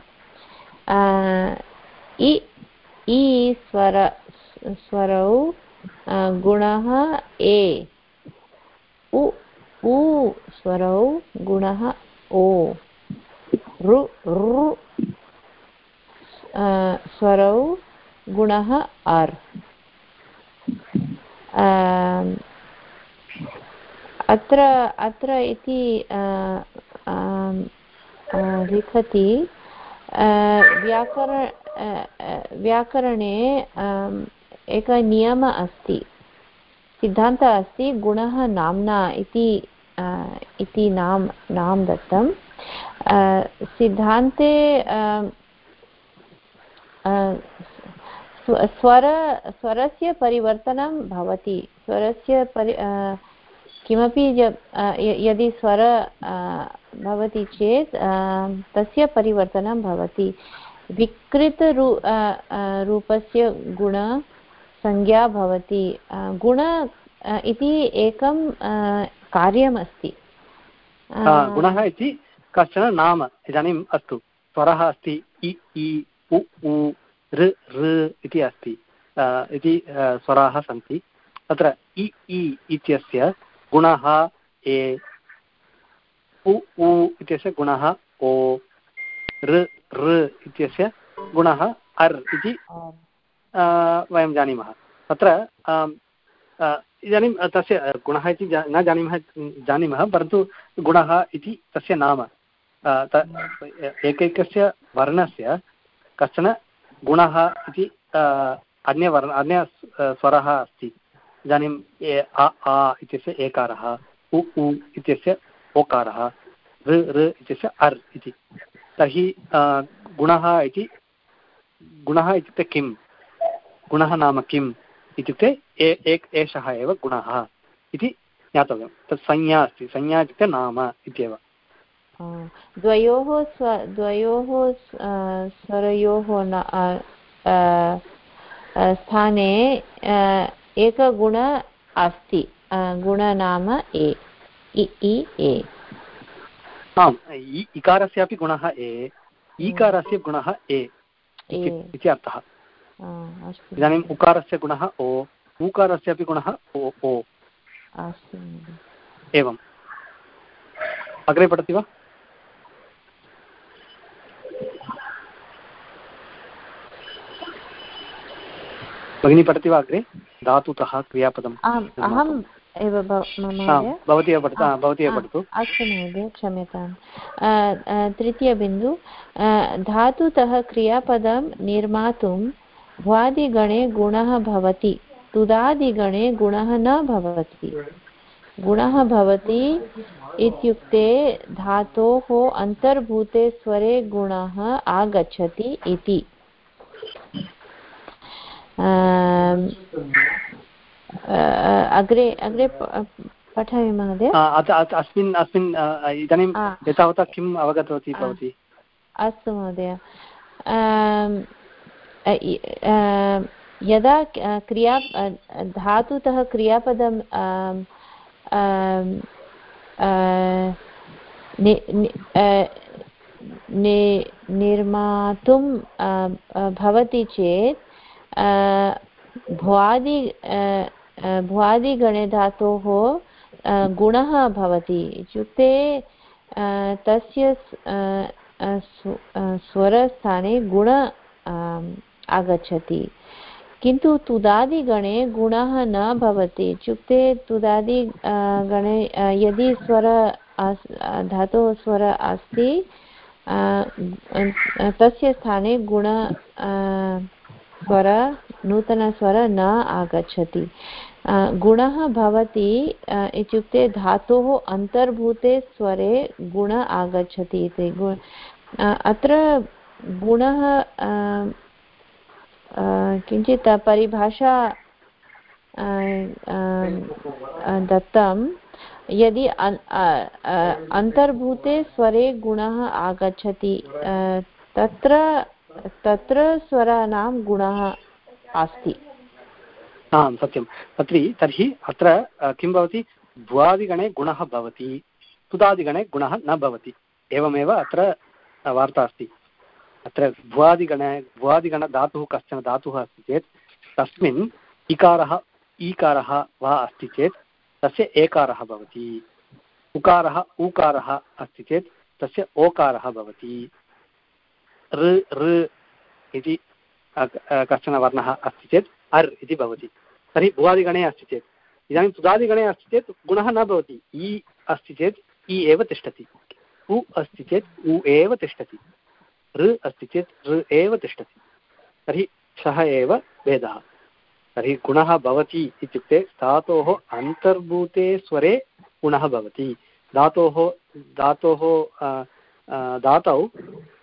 इ स्वर, स्वरौ गुणः, ए। उ उ स्वरौ, गुणः, ओ। ऋ ऋ स्वरौ, गुणः, अर्। अत्र अत्र इति लिखति व्याकरण व्याकरणे एकः नियमः अस्ति। सिद्धान्तः अस्ति, गुणः नाम्ना इति इति नाम नाम दत्तं। सिद्धान्ते स्वर, स्वरस्य परिवर्तनं भवति। स्वरस्य परि किमपि यदि स्वर भवति चेत् तस्य परिवर्तनं भवति। विकृतरू रूपस्य गुणसंज्ञा भवति। गुण इति एकं कार्यमस्ति। गुणः इति कश्चन नाम, इदानीम् अस्तु। स्वरः अस्ति इ उ ऋ इति अस्ति। इति स्वराः सन्ति। तत्र इ इ इत्यस्य गुणः ए उ उ इत्यस्य गुणः ओ ऋ ऋ इत्यस्य गुणः अर् इति वयं जानीमः। तत्र इदानीं तस्य गुणः इति न जानीमः जानीमः परन्तु गुणः इति तस्य नाम। एकैकस्य वर्णस्य कश्चन गुणः इति अन्यवर्ण अन्य स्वरः अस्ति। इदानीम् अ, आ इत्यस्य एकारः, उ उ इत्यस्य ओकारः, ऋ ऋ इत्यस्य अर् इति। तर्हि गुणः इति, गुणः इत्युक्ते किं? गुणः नाम किम् इत्युक्ते एक, एषः एव गुणः इति ज्ञातव्यं। तत् संज्ञा अस्ति। संज्ञा इत्युक्ते नाम इत्येव। द्वयोः स्व, द्वयोः स्वरयोः स्थाने एकगुण अस्ति गुणनाम ए इ ए। आम् इकारस्यापि गुणः ए ईकारस्य गुणः ए इति अर्थः। इदानीम् उकारस्य गुणः ओ ऊकारस्यापि गुणः ओ ओ। एवम्। अग्रे पठति वा? भगिनी पठति वा अग्रे? धातुतः क्रियापदम् आम् अहम् एव भवती एव पठतु भवती एव पठतु। अस्तु महोदय क्षम्यताम्। अ, तृतीयबिन्दु धातुतः क्रियापदं निर्मातुं भ्वादिगणे गुणः भवति तुदादिगणे गुणः न भवति। गुणः भवति इत्युक्ते धातोः अन्तर्भूते स्वरे गुणः आगच्छति इति। अग्रे अग्रे पठामि महोदय। अस्मिन् अस्मिन् इदानीं. एतावता किम् अवगतवती भवती? अस्तु महोदय। यदा क्रिया धातुतः क्रियापदं निर्मातुं भवति चेत् भ्वादि आ, आ, भ्वादिगणे धातोः आ, गुणः भवति। इत्युक्ते तस्य स्वरस्थाने गुण आगच्छति। किन्तु तुदादिगणे गुणः न भवति। इत्युक्ते तुदादि गणे यदि स्वर धातोः स्वर अस्ति तस्य स्थाने गुण स्वर, नूतनस्वर न आगच्छति। गुणः भवति इत्युक्ते धातोः अन्तर्भूते स्वरे गुण आगच्छति इति। अत्र गुणः किञ्चित् परिभाषा दत्तं। यदि अन्तर्भूते स्वरे गुणः आगच्छति तत्र तत्र स्वराणां गुणः अस्ति आम्, सत्यं। तर्हि तर्हि अत्र किं भवति? भ्वादिगणे गुणः भवति, तुदादिगणे गुणः न भवति। एवमेव अत्र वार्ता अस्ति। अत्र भ्वादिगणे, भ्वादिगणधातुः कश्चन धातुः अस्ति चेत्, तस्मिन् इकारः, ईकारः वा अस्ति चेत्, तस्य एकारः भवति। उकारः, ऊकारः अस्ति चेत्, तस्य ओकारः भवति। ऋ ऋ इति कश्चन वर्णः अस्ति चेत्, अर् इति भवति। तर्हि भुवादिगणे अस्ति चेत्। इदानीं तुदादिगणे अस्ति चेत्, गुणः न भवति। इ अस्ति चेत् इ एव तिष्ठति। उ अस्ति चेत्, उ एव तिष्ठति। ऋ अस्ति चेत्, ऋ एव तिष्ठति। तर्हि सः एव भेदः। तर्हि गुणः भवति इत्युक्ते, धातोः अन्तर्भूते स्वरे गुणः भवति। धातोः धातोः धातौ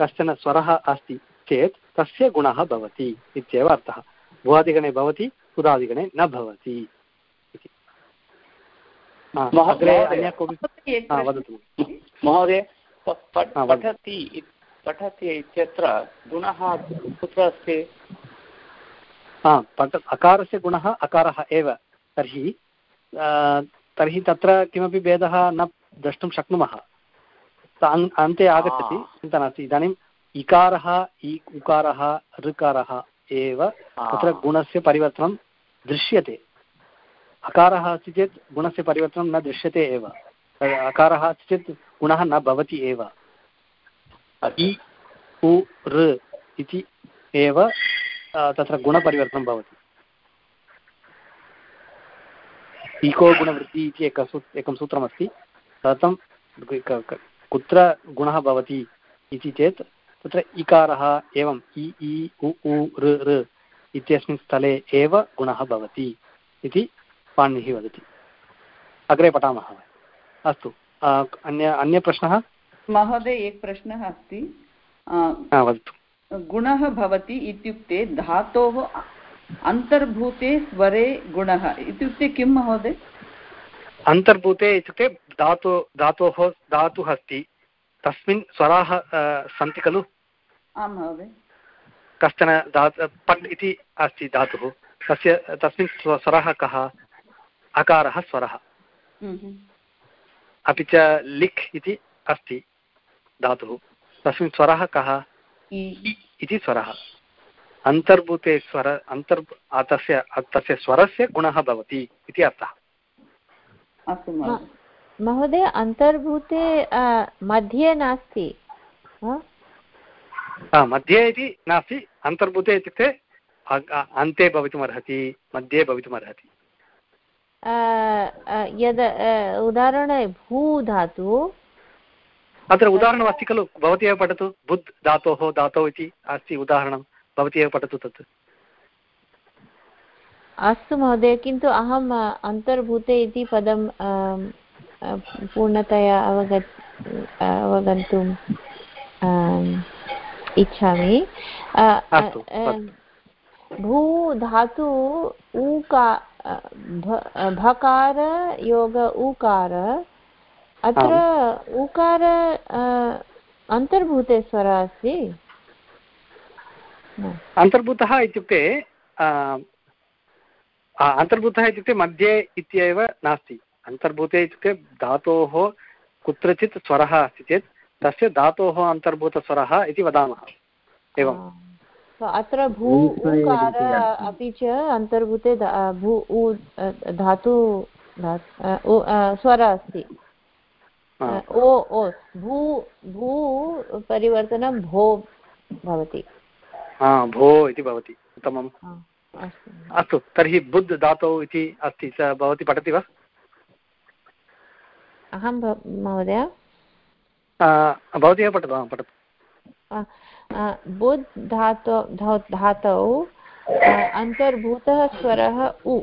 कश्चन स्वरः अस्ति चेत् तस्य गुणः भवति इत्येव अर्थः। भुवादिगणे भवति तुदादिगणे न भवति इति। महोदय। वदतु। पठति पठति इत्यत्र गुणः कुत्र अस्ति? हा पठ अकारस्य गुणः अकारः एव। तर्हि तर्हि तत्र किमपि भेदः न द्रष्टुं शक्नुमः। अन्ते आगच्छति चिन्ता नास्ति। इदानीम् इकारः इ उकारः ऋकारः एव तत्र गुणस्य परिवर्तनं दृश्यते। अकारः अस्ति चेत् गुणस्य परिवर्तनं न दृश्यते एव। अकारः अस्ति चेत् गुणः न भवति एव। इ उ ऋ इति एव तत्र गुणपरिवर्तनं भवति। इको गुणवृत्ति इति एकं सू एकं सूत्रमस्ति। तदर्थं कुत्र गुणः भवति इति चेत् तत्र इकारः एवम् इ इ उ उ ऋ ऋ इत्यस्मिन् स्थले एव गुणः भवति इति पाणिनिः वदति। अग्रे पठामः अस्तु अन्य अन्यप्रश्नः? महोदय एक प्रश्नः अस्ति। वदतु। गुणः भवति इत्युक्ते धातोः अन्तर्भूते स्वरे गुणः। इत्युक्ते किं महोदय? अन्तर्भूते इत्युक्ते धातु धातोः धातुः अस्ति। तस्मिन् स्वराः सन्ति खलु? आं महोदय। कश्चन धातु पट् इति अस्ति धातुः। तस्य तस्मिन् स्वरः कः? अकारः स्वरः। हम्म, अपि च लिख् इति अस्ति धातुः। तस्मिन् स्वरः कः? इति स्वरः। अन्तर्भूते स्वर अन्तर् तस्य तस्य स्वरस्य गुणः भवति इति अर्थः। अस्तु महोदय। अन्तर्भूते मध्ये नास्ति मध्ये इति नास्ति अन्तर्भूते इत्युक्ते अन्ते भवितुमर्हति मध्ये भवितुमर्हति। यद् उदाहरणे भू धातु। अत्र उदाहरणमस्ति खलु भवती एव पठतु बुद् धातोः धातौ इति अस्ति उदाहरणं भवती एव पठतु तत्। अस्तु महोदय किन्तु अहम् अन्तर्भूते इति पदं पूर्णतया अवगत् अवगन्तुम् इच्छामि। भू धातु ऊका भकार योग ऊकार अत्र ऊकार अन्तर्भूते स्वरः अस्ति? अन्तर्भूतः इत्युक्ते अन्तर्भूतः इत्युक्ते मध्ये इत्येव नास्ति। अन्तर्भूते इत्युक्ते धातोः कुत्रचित् स्वरः अस्ति चेत् तस्य धातोः अन्तर्भूतस्वरः इति वदामः। एवं अत्र भू उकार अपि च अन्तर्भूते भू उ धातु स्वरः अस्ति। ओ ओ भू भू परिवर्तनं भो भवति। भो इति भवति। उत्तमम्। अस्तु तर्हि बुद् धातौ इति अस्ति स भवती पठति वा? अहं महोदय। भवती एव पठतु पठतु। बुद् धातौ धातौ अन्तर्भूतः स्वरः उ।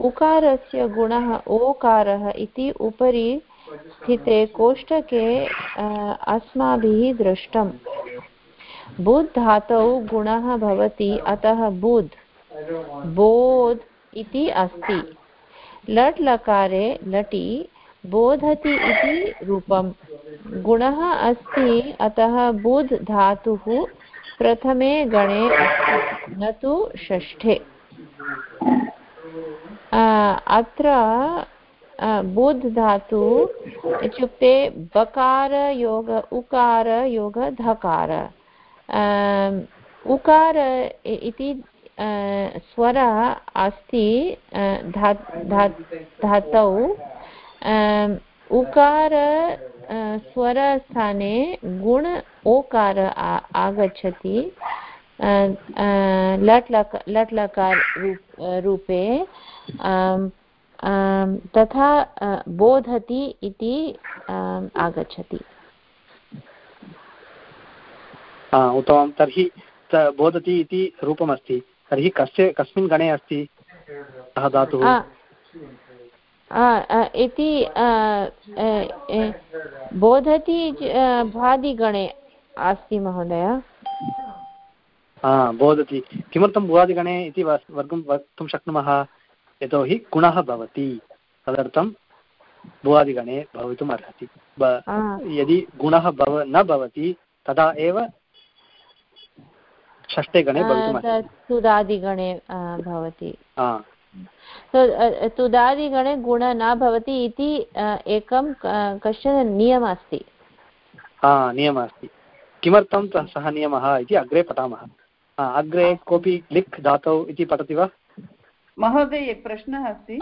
उकारस्य गुणः ओकारः इति उपरि स्थिते कोष्टके अस्माभिः दृष्टम्। बुद् धातौ गुणः भवति, अतः बुद्। बोध् इति अस्ति। लट् लकारे लटि बोधति इति रूपं गुणः अस्ति, अतः बुध् धातुः प्रथमे गणे न तु षष्ठे। अत्र बुध् धातु इत्युक्ते बकार योग उकार योग धकार। उकार इति स्वरः अस्ति धातौ उकार स्वरस्थाने गुण, ओकार आगच्छति। लट् लक लट् लकार रूपे तथा बोधति इति आगच्छति। उत्तमं तर्हि बोधति इति रूपमस्ति। तर्हि कस्य कस्मिन् गणे अस्ति? सः धातुः? इति बोधति भ्वादिगणे अस्ति महोदय। बोधति। किमर्थं भुवादिगणे इति वर्गं वक्तुं शक्नुमः? यतोहि गुणः भवति। तदर्थं भुवादिगणे भवितुम् अर्हति यदि गुणः भव न भवति तदा एव षष्ठे गणे भवितुम् सुदादिगणे भवति। तुदादिगणे गुण न भवति इति एकं कश्चन नियमः अस्ति नियमः अस्ति किमर्थं सः नियमः इति अग्रे पठामः। अग्रे कोऽपि लिक् धातौ इति पठति वा? महोदय एक प्रश्नः अस्ति।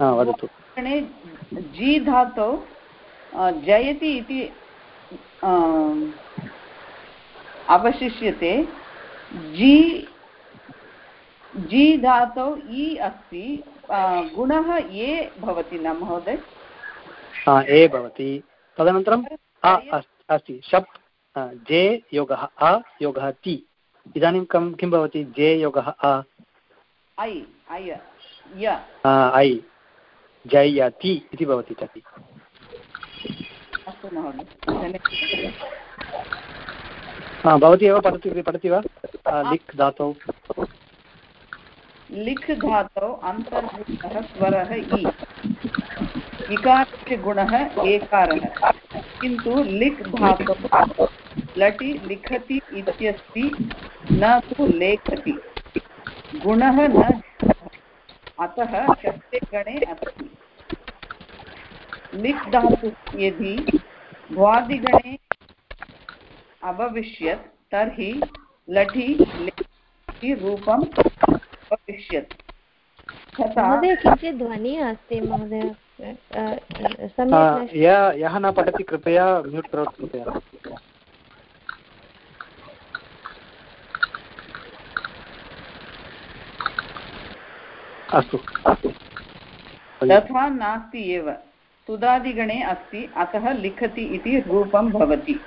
वदतु। जी धातौ जयति इति अवशिष्यते। जी जी धातौ इ अस्ति गुणः ए भवति न महोदय? ए भवति। तदनन्तरम् अस्ति। शप् जे योगः अ योगः ति। इदानीं कं किं भवति? जे योगः अ ऐ ऐ ऐ। जयति इति भवति तर्हि। अस्तु महोदय। भवती एव पठति पठति वा? लिक् धातौ। लिख् धातौ अन्तर्भूतः स्वरः इ। इकारस्य गुणः एकारः। किन्तु लिख् धातौ लटि लिखति इत्यस्ति, न तु लेखति। गुणः न अतः षष्ठे गणे अस्ति। लिख् धातु यदि भ्वादिगणे अभविष्यत् तर्हि लठि लेखति रूपं भविष्यत् महोदय किञ्चित् ध्वनिः अस्ति महोदय। यः न पठति कृपया म्यूट् करोतु कृपया। अस्तु। तथा नास्ति एव। तुदादिगणे अस्ति अतः लिखति इति रूपं भवति।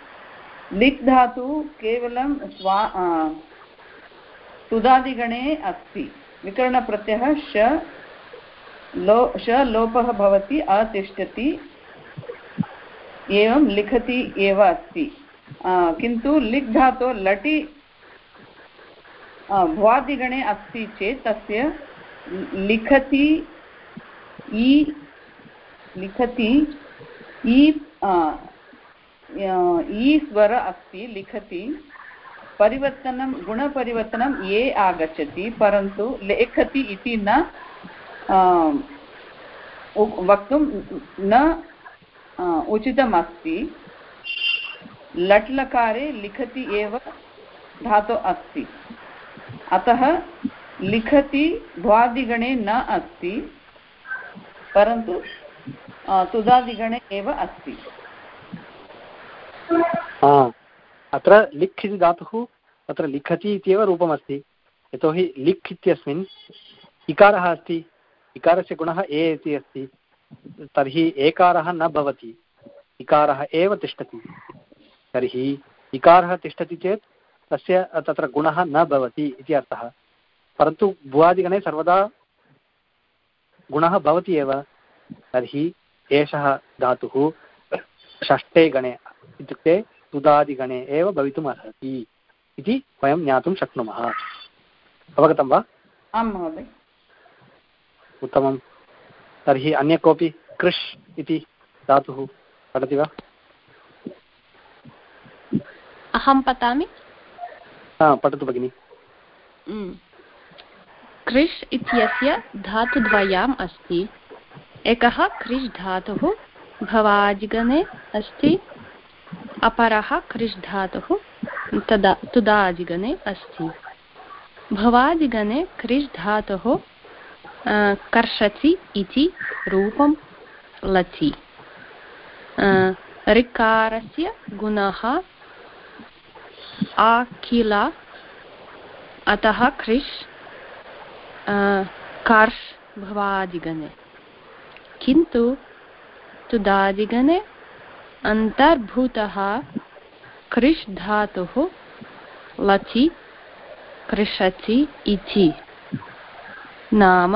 लिक् धातु केवलं स्वा तुदादिगणे अस्ति। विकरणप्रत्ययः श, लो, श लोपः भवति, अतिष्ठति, एवं लिखति एव अस्ति। किन्तु लिक् धातु लटि भ्वादिगणे अस्ति चेत् तस्य लिखति इ लिखति इ ई स्वर अस्ति लिखति, परिवर्तनं, गुणपरिवर्तनं ये आगच्छति, परन्तु लेखति इति न वक्तुं न उचितमस्ति। लट्लकारे लिखति एव धातु अस्ति। अतः लिखति भ्वादिगणे न अस्ति, परन्तु तुदादिगणे एव अस्ति। अत्र लिख् इति धातुः अत्र लिखति इत्येव रूपमस्ति। यतोहि लिख् इत्यस्मिन् इकारः अस्ति। इकारस्य गुणः ए इति अस्ति। तर्हि एकारः न भवति। इकारः एव तिष्ठति। तर्हि इकारः तिष्ठति चेत् तस्य तत्र गुणः न भवति इति अर्थः। परन्तु भुवादिगणे सर्वदा गुणः भवति एव। तर्हि एषः धातुः षष्ठे गणे इत्युक्ते तुदादिगणे एव भवितुम् अर्हति इति वयं ज्ञातुं शक्नुमः। अवगतं वा? आं महोदय। उत्तमं। तर्हि अन्य कोऽपि कृष् इति धातुः पठति वा? अहं पठामि। पठतु भगिनि। कृष् इत्यस्य धातुद्वयम् अस्ति। एकः कृष् धातुः भवाजिगणे अस्ति। अपरः कृष् धातुः तदा तुदादिगणे अस्ति। भवादिगणे कृष् धातुः कर्षति इति रूपं लचि। ऋकारस्य गुणः आकिल अतः कृष् कार्ष् भवादिगणे किन्तु तुदादिगणे अन्तर्भूतः कृष् धातुः लचि कृषचि इति नाम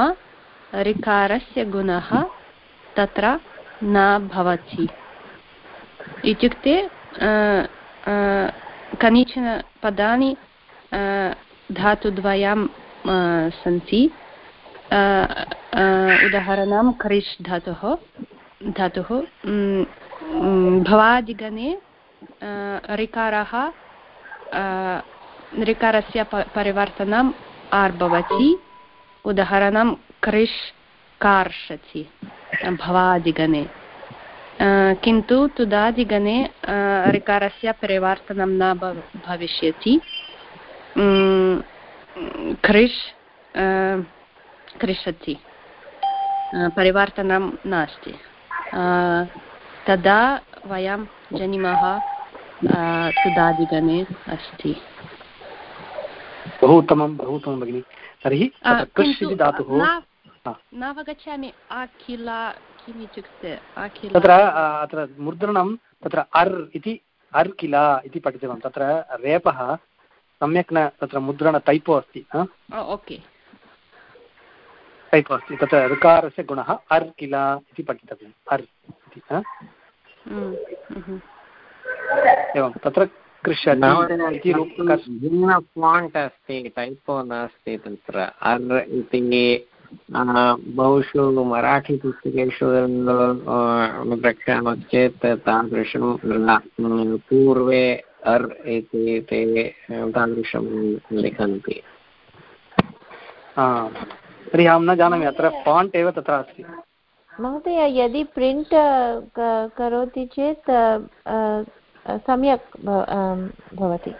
ऋकारस्य गुणः तत्र न भवति। इत्युक्ते कनिचन पदानि धातुद्वयं सन्ति। उदाहरणं कृष् धातुः धातुः भवादिगणे ऋकारः ऋकारस्य परिवर्तनम् आर्भवति। उदाहरणं कृष् कार्षति, भवादिगणे। किन्तु तुदादिगणे ऋकारस्य परिवर्तनं न भविष्यति। कृष् कृषति। परिवर्तनं नास्ति। तदा वयं जानीमः सुदादिगणे अस्ति। बहु उत्तमं बहु उत्तमं भगिनि। तर्हि धातुः नावगच्छामि अखिल किम् इत्युक्ते तत्र अत्र मुद्रणं तत्र अर् इति अर् किल इति पठितवान्। तत्र रेपः सम्यक् न तत्र मुद्रण टैपो अस्ति ओके। टैप् अस्ति। तत्र ऋकारस्य गुणः अर् किल इति पठितव्यम्। अर् इति एवं तत्र भिन्न फाण्ट् अस्ति टैपो नास्ति तत्र। अर् इति बहुषु मराठीपुस्तकेषु द्रक्ष्यामश्चेत् तादृशं पूर्वे अर् इति ते तादृशं लिखन्ति। तर्हि अहं न जानामि अत्र फाण्ट् एव तथा अस्ति। महोदय यदि प्रिण्ट् करोति चेत् सम्यक् भवति।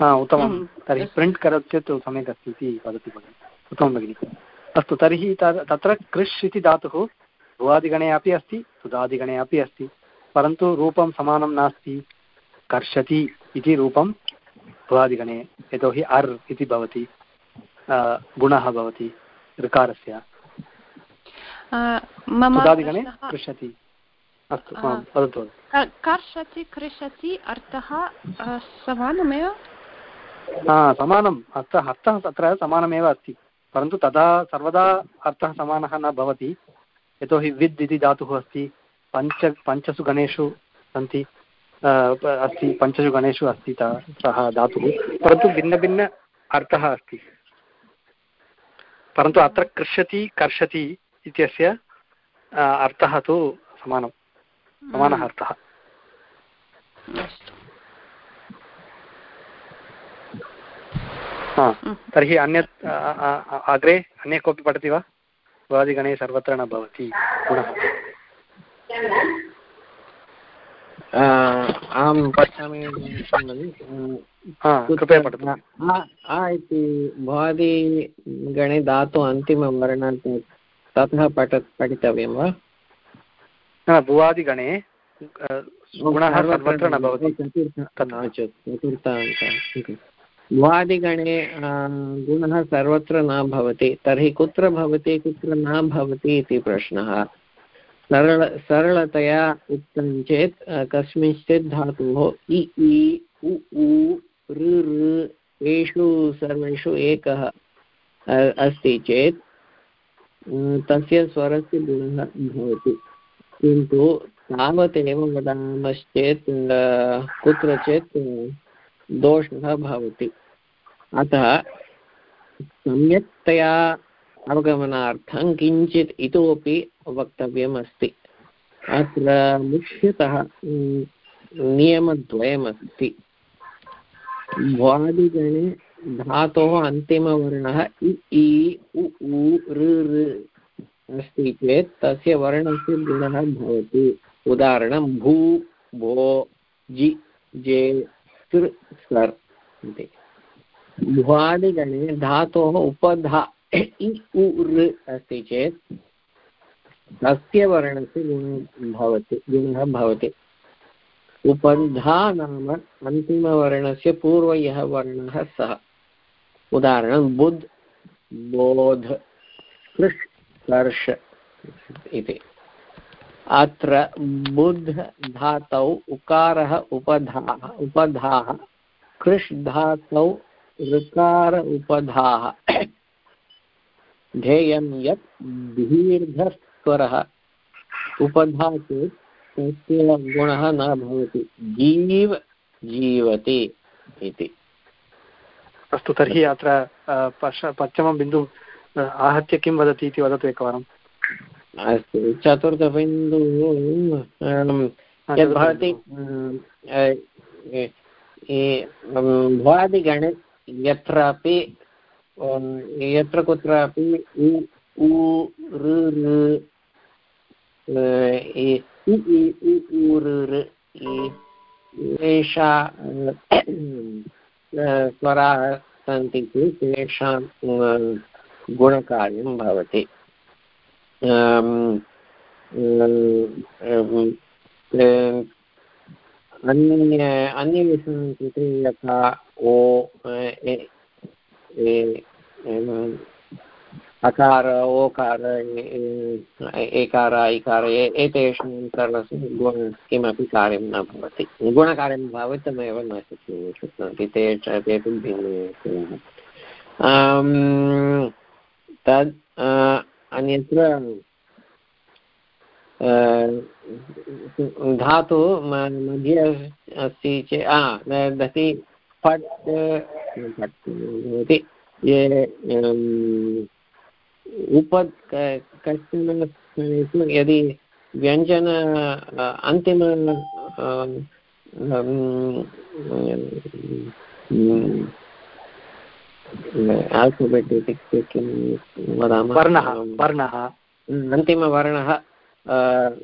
उत्तमं। तर्हि प्रिण्ट् करोति चेत् सम्यक् अस्ति इति वदति भगिनि। उत्तमं भगिनि। अस्तु तर्हि तत्र कृष् इति धातुः भुवादिगणे अपि अस्ति तुदादिगणे अपि अस्ति परन्तु रूपं समानं नास्ति। कर्षति इति रूपं भुवादिगणे यतोहि अर् इति भवति गुणः भवति ऋकारस्य। तुदादिगणे कृषति। अस्तु वदतु कर्षति कृषति अर्थः समानमेव? समानम् अर्थः अर्थः तत्र समानमेव अस्ति। परन्तु तदा सर्वदा अर्थः समानः न भवति। यतोहि विद् इति धातुः अस्ति पञ्च पञ्चसु गणेषु सन्ति अस्ति पञ्चसु गणेषु अस्ति सः धातुः। परन्तु भिन्नभिन्न अर्थः अस्ति। परन्तु अत्र कृष्यति कर्षति इत्यस्य अर्थः तु समानं समानः हम्म। अर्थः। हम्म। तर्हि अन्यत् अग्रे अन्ये कोऽपि पठति वा? वादिगणे सर्वत्र न भवति पुनः। अहं पठामि कृपया पठतु। इति भवादिगणे धातु अन्तिमवर्णात् ततः पठ पठितव्यं वा? भुवादिगणे गुणः सर्वत्र न भवति। भ्वादिगणे गुणः सर्वत्र न भवति तर्हि कुत्र भवति कुत्र न भवति इति प्रश्नः। सरल सरलतया उक्तं चेत् कस्मिंश्चित् धातोः इ इ उ उ ऋ एषु सर्वेषु एकः अस्ति चेत् तस्य स्वरस्य गुणः भवति किन्तु तावदेव वदामश्चेत् कुत्रचित् दोषः भवति। अतः सम्यक्तया अवगमनार्थं किञ्चित् इतोपि वक्तव्यमस्ति। अत्र मुख्यतः नियमद्वयमस्ति। भ्वादिगणे धातोः अन्तिमवर्णः इ इ, उ उ, ऋ अस्ति चेत् तस्य वर्णस्य गुणः भवति। उदाहरणं भू, भो, जि, जे कृ सर् इति। भुवादिगणे धातोः उपधा इ, उ, ऋ अस्ति चेत् तस्य वर्णस्य गुणः भवति गुणः भवति। उपधा नाम अन्तिमवर्णस्य पूर्व यः वर्णः सः। उदाहरणं बुद्, बोध, कृष्, कर्ष इति। अत्र बुद्ध धातौ उकारः उपधाः उपधाः, कृष् धातौ ऋकार उपधाः। ध्येयं यत् दीर्घस्वरः उपधा चेत् तस्य गुणः न भवति। जीव जीवति इति। अस्तु तर्हि अत्र पश्च पश्चिमं बिन्दुं आहत्य किं वदति इति वदतु एकवारम् अस्तु चतुर्थबिन्दुः यद् भवति यत्रापि यत्र कुत्रापि उ ऋ एषा स्वराः सन्ति चेत् तेषां गुणकार्यं भवति। अन्य अन्यविषयां कृते यथा ओ अकार ओकार एकार इकार एतेषां सर्वस्य गुण किमपि कार्यं न भवति गुणकार्यं भवितुमेव न शक्नोति ते ते तु भिन्ने तद् अन्यत्र धातु मध्ये अस्ति चेत् दति फट् भवति ये उपद् कश्चन यदि व्यञ्जन अन्तिम आल्फबेट् इत्युक्ते किं वदामः। वर्णः वर्णः। अन्तिमवर्णः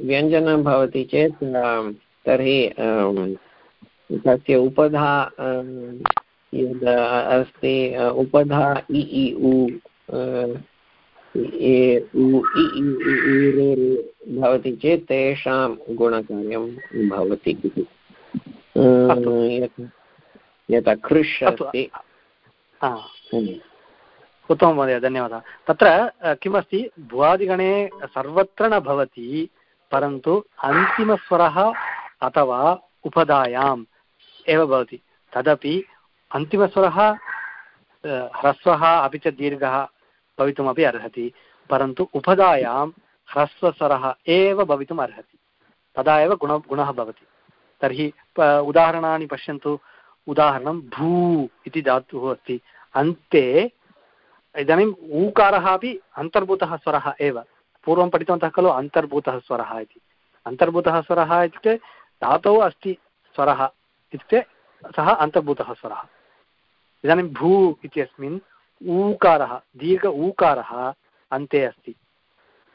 व्यञ्जनं भवति चेत् तर्हि तस्य उपधा यद् अस्ति उपधा इ इ उ भवति चेत् तेषां गुणकार्यं भवति इति। यथा कृष् अस्ति उत्तमं महोदय धन्यवादः। तत्र किमस्ति? भुवादिगणे सर्वत्र न भवति परन्तु अन्तिमस्वरः अथवा उपधायाम् एव भवति। तदपि अन्तिमस्वरः ह्रस्वः अपि च दीर्घः भवितुमपि अर्हति, परन्तु उपधायां ह्रस्वस्वरः एव भवितुम् अर्हति। तदा एव गुण, गुणः भवति। तर्हि उदाहरणानि पश्यन्तु। उदाहरणं भू इति धातुः अस्ति। अन्ते इदानीम् ऊकारः अपि अन्तर्भूतः स्वरः एव। पूर्वं पठितवन्तः खलु अन्तर्भूतः स्वरः इति। अन्तर्भूतः स्वरः इत्युक्ते धातौ अस्ति स्वरः इत्युक्ते सः अन्तर्भूतः स्वरः। इदानीं भू इत्यस्मिन् ऊकारः दीर्घ ऊकारः अन्ते अस्ति।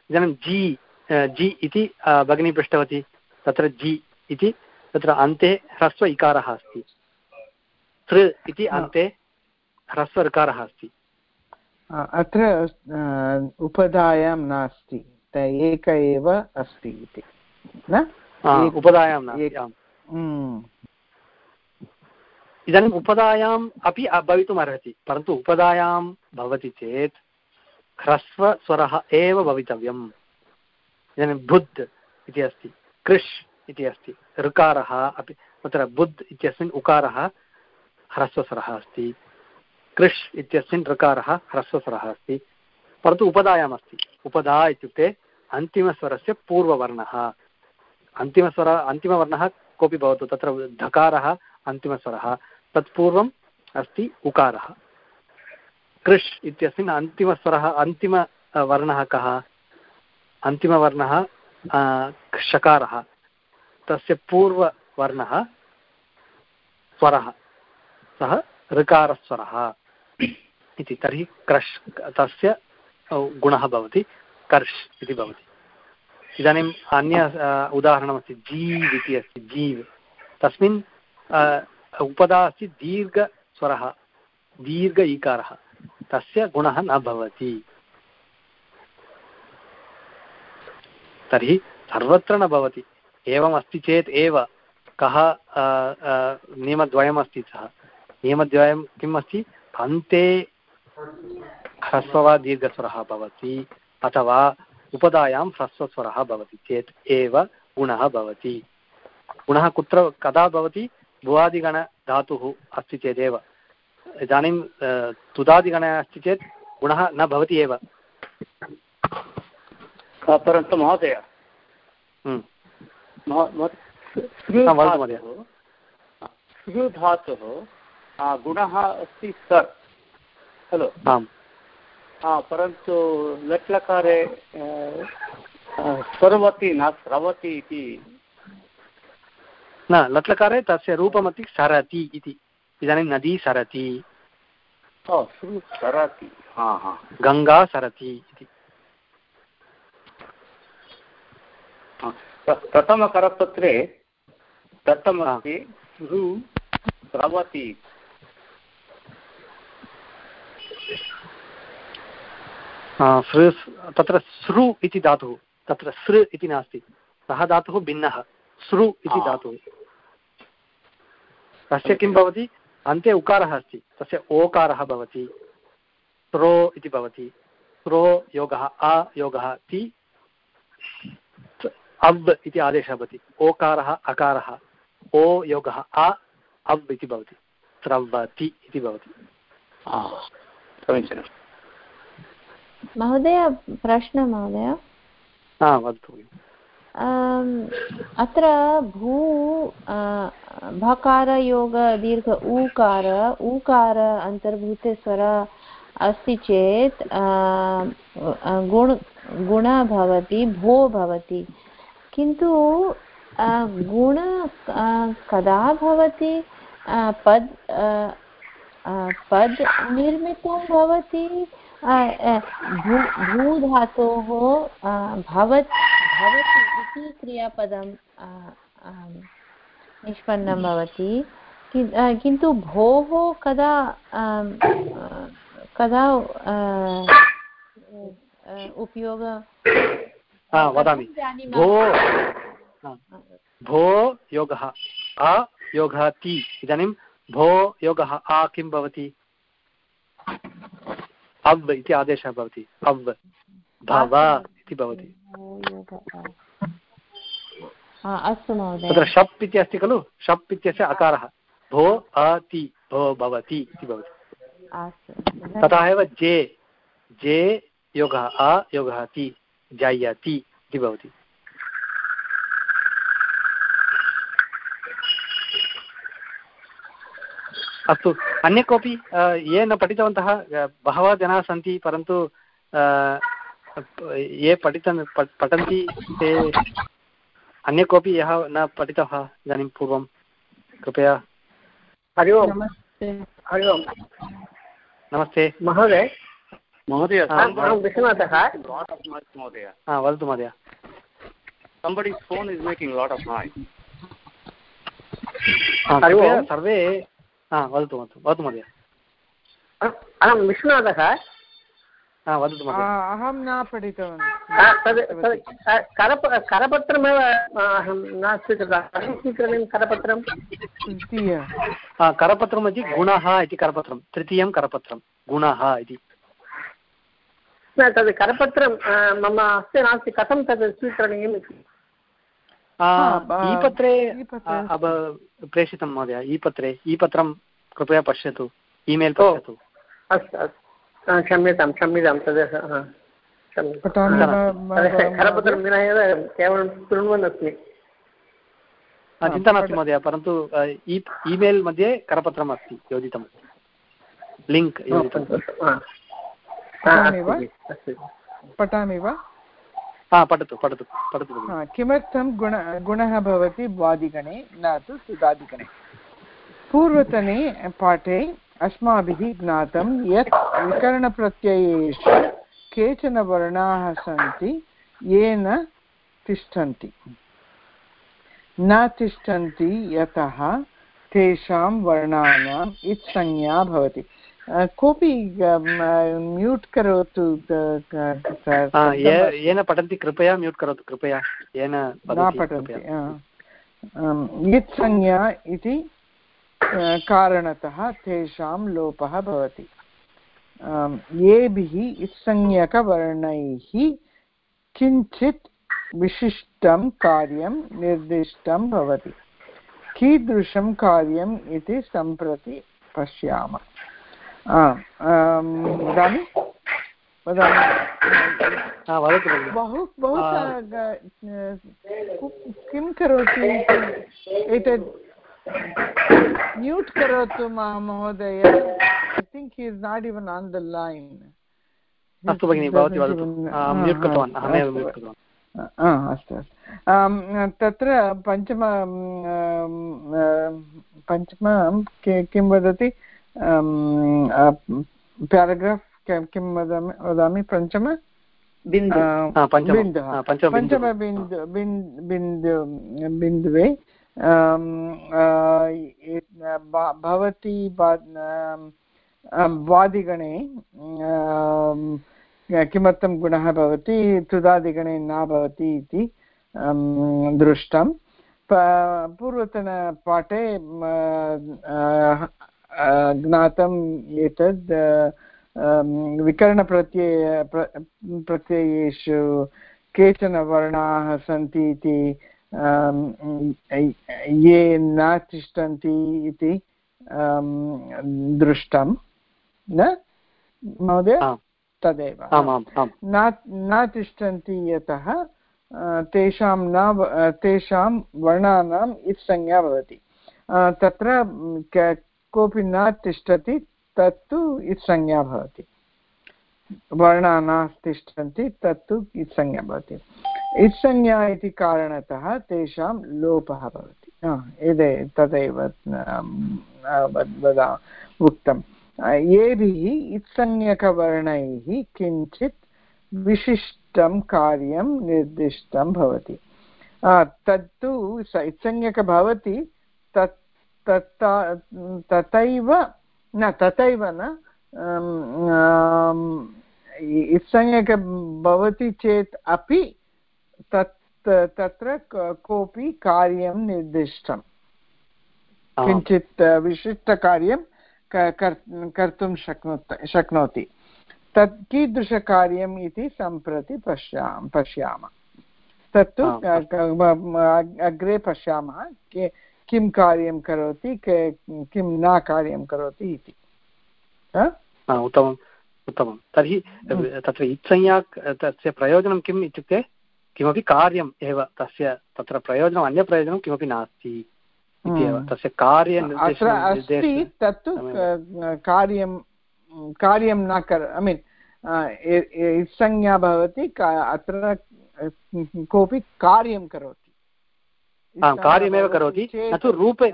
इदानीं जि जि इति भगिनी पृष्टवती तत्र जि इति तत्र अन्ते ह्रस्व इकारः अस्ति। तृ इति अन्ते ह्रस्व ऋकारः अस्ति। अत्र उपधायां नास्ति एक एव अस्ति इति न? उपधायां इदानीम् उपधायाम् अपि भवितुम् अर्हति परन्तु उपधायां भवति चेत् ह्रस्वस्वरः एव भवितव्यम्। इदानीं बुद् इति अस्ति, कृष् इति अस्ति, ऋकारः अपि, तत्र बुद् इत्यस्मिन् उकारः ह्रस्वस्वरः अस्ति, कृष् इत्यस्मिन् ऋकारः ह्रस्वस्वरः अस्ति, परन्तु उपधायाम् अस्ति। उपधा इत्युक्ते अन्तिमस्वरस्य पूर्ववर्णः। अन्तिमस्वर, अन्तिमवर्णः कोऽपि भवतु, तत्र धकारः अन्तिमस्वरः। तत्पूर्वं अस्ति उकारः। कृष् इत्यस्मिन् अन्तिमस्वरः अन्तिमवर्णः कः? अन्तिमवर्णः षकारः। तस्य पूर्ववर्णः स्वरः, सः ऋकारस्वरः। इति, तर्हि क्रश्, तस्य गुणः भवति कर्ष् इति भवति। इदानीम् अन्य उदाहरणमस्ति, जीव् इति अस्ति, जीव्। तस्मिन् उपदा अस्ति दीर्घस्वरः दीर्घ ईकारः। तस्य गुणः न भवति। तर्हि सर्वत्र न भवति। एवम् अस्ति चेत् एव कः नियमद्वयमस्ति सः। नियमद्वयं किम् अस्ति अन्ते ह्रस्व वा दीर्घस्वरः भवति, अथवा उपधायां ह्रस्वस्वरः भवति चेत् एव गुणः भवति। गुणः कुत्र, कदा भवति? भुवादिगणधातुः अस्ति चेदेव। इदानीं तुदादिगणः अस्ति चेत् गुणः न भवति एव। परन्तु महोदय। धातुः गुणः अस्ति सर्। खलु आम्। परन्तु लट्लकारे सर्वति न स्रवति इति न लट्लकारे तस्य रूपमपि सरति इति। इदानीं नदी सरति। सरति। गङ्गा सरति इति। प्रथमकरपत्रे दत्तमस्ति सृ स्रवति। तत्र सृ इति धातुः। तत्र सृ इति नास्ति। सः धातुः भिन्नः। सृ इति धातुः। तस्य किं भवति? अन्ते उकारः अस्ति। तस्य ओकारः भवति। स्रो इति भवति। स्रो योगः अ योगः ति अव् इति आदेशः भवति। ओकारः अकारः ओ योगः अ अव् इति भवति। स्रवति इति भवति। समीचीनम्। महोदय प्रश्नः महोदय। हा वदतु। अत्र भू भकारयोग, दीर्घ ऊकार ऊकार अन्तर्भूते स्वर अस्ति चेत् गुण गुण भवति, भो भवति। किन्तु गुण कदा भवति? पद् पद् निर्मितं भवति? भू भूधातोः भवत् भवति इति क्रियापदं निष्पन्नं भवति। किन्तु भोः कदा कदा उपयोग वदामि। भो भो योगः अ योगः ति इदानीं भो योगः आ किं भवति? अव् इति आदेशः भवति। अव्। भव इति भवति। तत्र शप् इति अस्ति खलु? शप् इत्यस्य अकारः। भो अति भो भवति इति भवति। तथा एव जे। जे योगः अ योगः ति जायति इति भवति। अस्तु। अन्य कोऽपि ये न पठितवन्तः बहवः जनाः सन्ति परन्तु ये पठितन् पठन्ति ते अन्य कोऽपि यः न पठितः इदानीं पूर्वं कृपया। हरि ओम्। हरि ओम्। नमस्ते। महोदय। महोदय विश्वनाथः। महोदय। वदतु महोदय। Somebody's phone is making a lot of noise सर्वे वदतु वदतु वदतु महोदय अहं विश्वनाथः वदतु महोदय अहं न पठितवान् तद् करप करपत्रमेव अहं न स्वीकृतवान् स्वीकरणीयं करपत्रं तृतीय करपत्रम् इति गुणः इति करपत्रं तृतीयं करपत्रं गुणः इति न तद् करपत्रं मम हस्ते नास्ति कथं तद् स्वीकरणीयम् इति ई पत्रे प्रेषितं महोदय ई पत्रे ई पत्रं कृपया पश्यतु ईमेल् पश्यतु। अस्तु अस्तु। क्षम्यतां क्षम्यतां तद् करपत्रं विना एव केवलं शृण्वन् अस्मि चिन्ता नास्ति महोदय परन्तु ईमेल् मध्ये करपत्रम् अस्ति योजितं लिङ्क् योजितं पठामि वा? पठतु किमर्थं गुण, गुणः भवति वादिगणे न तु सुधादिगणे पूर्वतने पाठे अस्माभिः ज्ञातं यत् विकरणप्रत्ययेषु केचन वर्णाः सन्ति ये न तिष्ठन्ति। न तिष्ठन्ति यतः तेषां वर्णानाम् इत्संज्ञा भवति। कोऽपि म्यूट् करोतु येन पठन्ति कृपया म्यूट् करोतु कृपया येन न पठन्ति इत्संज्ञा इति कारणतः तेषां लोपः भवति येभिः इत्संज्ञकवर्णैः किञ्चित् विशिष्टं कार्यं निर्दिष्टं भवति कीदृशं कार्यम् इति सम्प्रति पश्यामः वदामि वदामि बहु बहु किं करोति एतत् म्यूट् करोतु महोदय I think he is not even on the line अस्तु भगिनि भवती वदतु म्यूट् कृतवान् अहमेव म्यूट् कृतवान् अस्तु अस्तु तत्र पञ्चम पञ्चम किं वदति पेराग्राफ् किं वदामि वदामि? पञ्चम बिन्दुः पञ्चमबिन्दु बिन्दु बिन्दुवे भवती वादिगणे किमर्थं गुणः भवति? तुदादिगणे न भवति इति दृष्टं। पूर्वतनपाठे ज्ञातम् एतद् विकरणप्रत्यय प्रत्ययेषु केचन वर्णाः सन्ति इति ये न तिष्ठन्ति इति दृष्टं न? महोदय? तदेव। न तिष्ठन्ति यतः तेषां न तेषां वर्णानाम् इत्संज्ञा भवति। तत्र कोऽपि न तिष्ठति, तत्तु इत्संज्ञा भवति। वर्णाः न तिष्ठन्ति, तत्तु इत्संज्ञा भवति। इत्संज्ञा इति कारणतः तेषां लोपः भवति। एते तदेव वदा, उक्तं। येभिः इत्संज्ञकवर्णैः किञ्चित् विशिष्टं कार्यं निर्दिष्टं भवति। तत्तु इत्संज्ञक भवति, तत् तथैव न तथैव न इत्संज्ञक भवति चेत् अपि तत् तत्र कोऽपि कार्यं निर्दिष्टं किञ्चित् विशिष्टकार्यं कर्तुं शक्नोत शक्नोति। तत् कीदृशकार्यम् इति सम्प्रति पश्याम पश्यामः। तत्तु अग्रे पश्यामः किं कार्यं करोति किं न कार्यं करोति इति। उत्तमम् उत्तमं तर्हि तत्र इत्संज्ञा तस्य प्रयोजनं किम् इत्युक्ते किमपि कार्यम् एव तस्य तत्र प्रयोजनम् अन्यप्रयोजनं किमपि नास्ति इत्येव तस्य कार्य तत्तु कार्यं कार्यं न कर ऐ मीन् संज्ञा भवति अत्र कोऽपि कार्यं करोति। कार्यमेव करोति न तु रूपे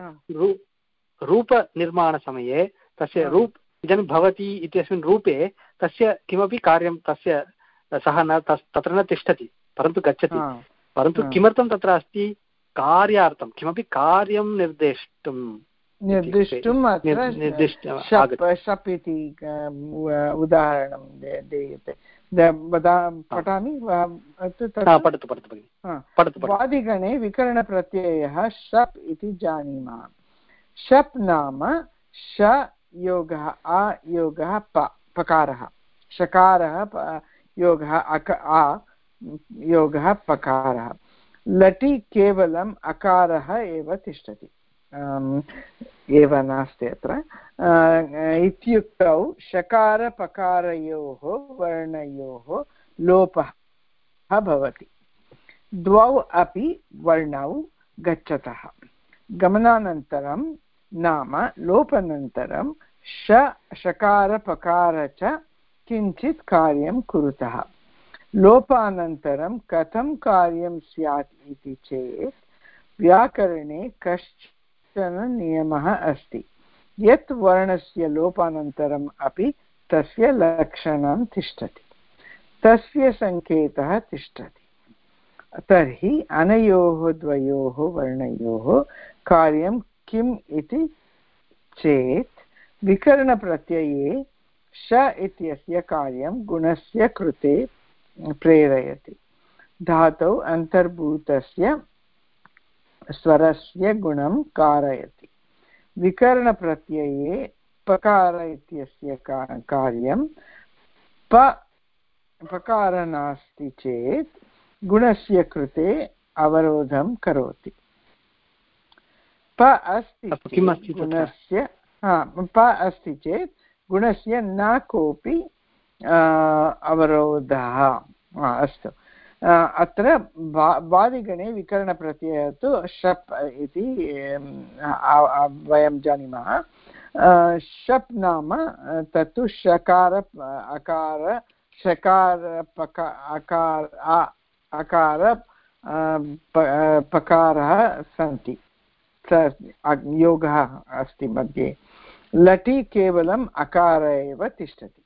रूपनिर्माणसमये तस्य रूप इदानीं भवति इत्यस्मिन् रूपे तस्य किमपि कार्यं तस्य सः न तत्र न तिष्ठति परन्तु गच्छति। परन्तु किमर्थं तत्र अस्ति? कार्यार्थं किमपि कार्यं निर्देष्टुं निर्दिष्टुं शप् इति उदाहरणं दीयते। पठामि पठतु पठतु पठतु वादिगणे विकरणप्रत्ययः शप् इति जानीमः शप् नाम श योगः अयोगः प पकारः। शकारः योगः अक आ योगः पकारः। लटि केवलम् अकारः एव तिष्ठति। एव नास्ति अत्र। इत्युक्तौ शकारपकारयोः, वर्णयोः लोपः भवति। द्वौ अपि वर्णौ गच्छतः। गमनानन्तरं नाम लोपनन्तरं श, शकारपकार च किञ्चित् कार्यं कुरुतः। लोपानन्तरं कथं कार्यं स्यात् इति चेत् व्याकरणे कश्चन नियमः अस्ति। यत् वर्णस्य लोपानन्तरम् अपि तस्य लक्षणं तिष्ठति। तस्य सङ्केतः तिष्ठति। तर्हि अनयोः, द्वयोः, वर्णयोः कार्यं किम् इति चेत् विकरणप्रत्यये श इत्यस्य कार्यं गुणस्य कृते प्रेरयति। धातौ अन्तर्भूतस्य स्वरस्य गुणं कारयति। विकरणप्रत्यये पकार इत्यस्य कार्यं प पकार नास्ति चेत् गुणस्य कृते अवरोधं करोति। प अस्ति गुणस्य प अस्ति चेत् गुणस्य न कोऽपि अवरोधः। अस्तु। अत्र वादिगणे विकरणप्रत्ययः तु शप् इति वयं जानीमः शप् नाम तत्तु शकार अकार शकार पका अकार अकार पकारः सन्ति योगः अस्ति मध्ये लटि केवलम् अकार एव तिष्ठति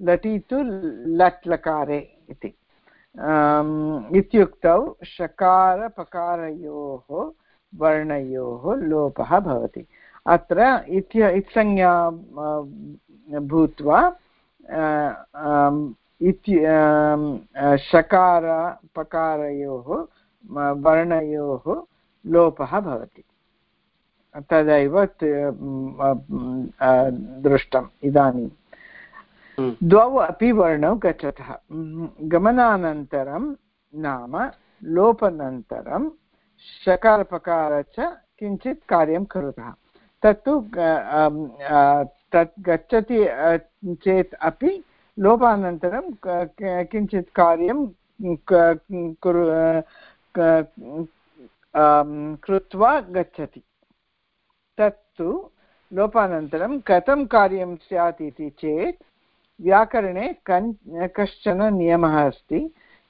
लटि तु लट् लकारे इति इत्युक्तौ शकारपकारयोः वर्णयोः लोपः भवति। अत्र इत्य, इत्संज्ञा भूत्वा इति शकारपकारयोः वर्णयोः लोपः भवति। तदैव दृष्टम् इदानीं द्वौ अपि वर्णौ गच्छतः। गमनानन्तरं नाम लोपनन्तरं शकारपकार च किञ्चित् कार्यं कुरुतः। तत्तु तत् गच्छति चेत् अपि लोपानन्तरं किञ्चित् कार्यं कुरु कृत्वा गच्छति। तत्तु लोपानन्तरं कथं कार्यं स्यात् इति चेत् व्याकरणे कन्, कश्चन नियमः अस्ति।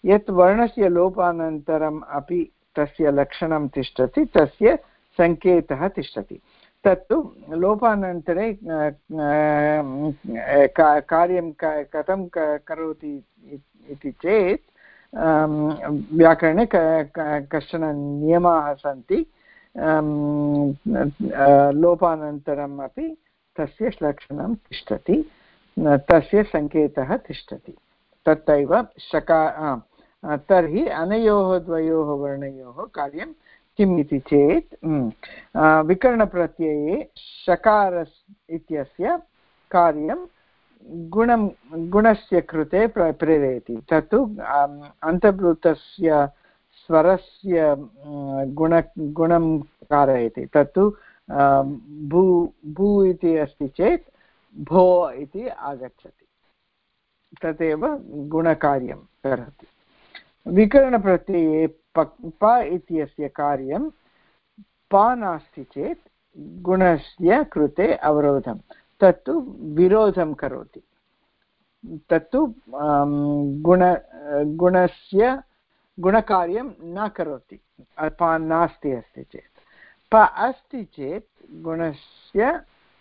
यत् वर्णस्य लोपानन्तरम् अपि तस्य लक्षणं तिष्ठति, तस्य सङ्केतः तिष्ठति। तत्तु लोपानन्तरे कार्यं कथं करोति इति चेत् व्याकरणे कश्चन नियमाः सन्ति। लोपानन्तरम् अपि तस्य लक्षणं तिष्ठति। तस्य सङ्केतः तिष्ठति। तथैव शका तर्हि अनयोः, द्वयोः, वर्णयोः कार्यं किम् इति चेत् विकरणप्रत्यये शकार इत्यस्य कार्यं गुणं, गुणस्य कृते प्र, प्रेरयति। तत्तु अन्तर्भूतस्य स्वरस्य गुण, गुणं कारयति। तत्तु भू भू इति अस्ति चेत् भो इति आगच्छति। तदेव गुणकार्यं करोति। विकरणप्रत्यये प इत्यस्य कार्यं प नास्ति चेत् गुणस्य कृते अवरोधं। तत्तु विरोधं करोति। तत्तु गुण, गुणस्य, गुणकार्यं न करोति। प नास्ति अस्ति चेत्। प अस्ति चेत् गुणस्य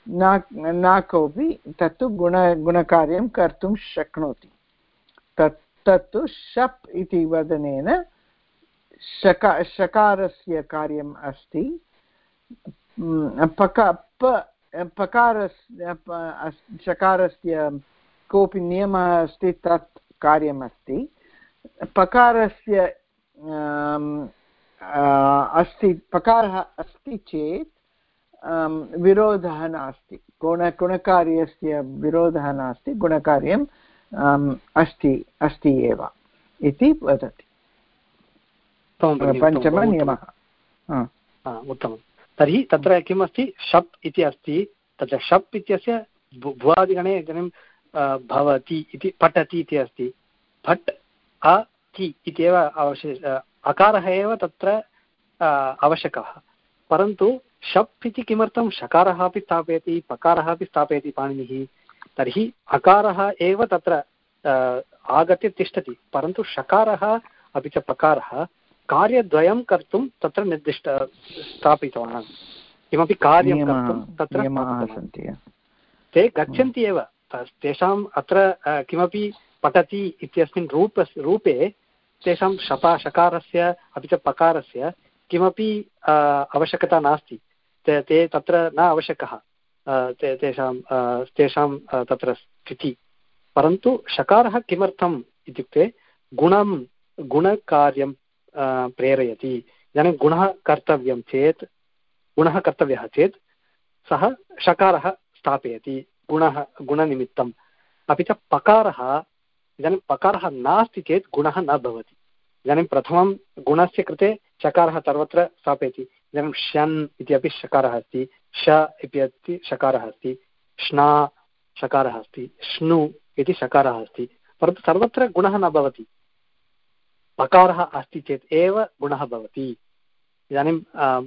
न न कोऽपि, तत्तु गुण, गुणकार्यं कर्तुं शक्नोति। तत्, तत्तु शप् इति वदनेन शका, शकारस्य कार्यम् अस्ति। पका, प पकारस्य शकारस्य कोऽपि नियमः अस्ति, तत् कार्यमस्ति पकारस्य अस्ति, पकारः अस्ति चेत् विरोधः नास्ति। गुण गुणकार्यस्य विरोधः नास्ति गुणकार्यं अस्ति अस्ति एव इति वदति। पञ्चमनियमः उत्तमं तर्हि तत्र किम् अस्ति शप् इति अस्ति। तत्र शप् इत्यस्य भुवादिगणे इदानीं भवति इति पठति इति अस्ति। फट् अति इत्येव अवशेष अकारः एव तत्र आवश्यकः। परन्तु शप् इति किमर्थं शकारः अपि स्थापयति पकारः अपि स्थापयति पाणिनिः तर्हि अकारः एव तत्र आगत्य तिष्ठति परन्तु शकारः अपि च पकारः कार्यद्वयं कर्तुं तत्र निर्दिष्ट स्थापितवान्। किमपि कार्यं कर्तुं तत्र ते गच्छन्ति एव तेषाम् अत्र किमपि पठति इत्यस्मिन् रूप रूपे तेषां शपा शकारस्य अपि च पकारस्य किमपि आवश्यकता नास्ति। ते ते तत्र न आवश्यकः ते, तेषां तेषां तत्र स्थितिः। परन्तु शकारः किमर्थम् इत्युक्ते गुणं, गुणकार्यं प्रेरयति। इदानीं गुणः कर्तव्यं चेत्, गुणः कर्तव्यः चेत् सः शकारः स्थापयति, गुणः, गुणनिमित्तम्। अपि च पकारः, इदानीं पकारः नास्ति चेत् गुणः न भवति। इदानीं प्रथमं गुणस्य कृते चकारः सर्वत्र स्थापयति। इदानीं शन् इति अपि शकारः अस्ति, श इति अस्ति, शकारः अस्ति, श्ना शकारः अस्ति, श्नु इति शकारः अस्ति। परन्तु सर्वत्र गुणः न भवति। पकारः अस्ति चेत् एव गुणः भवति। इदानीं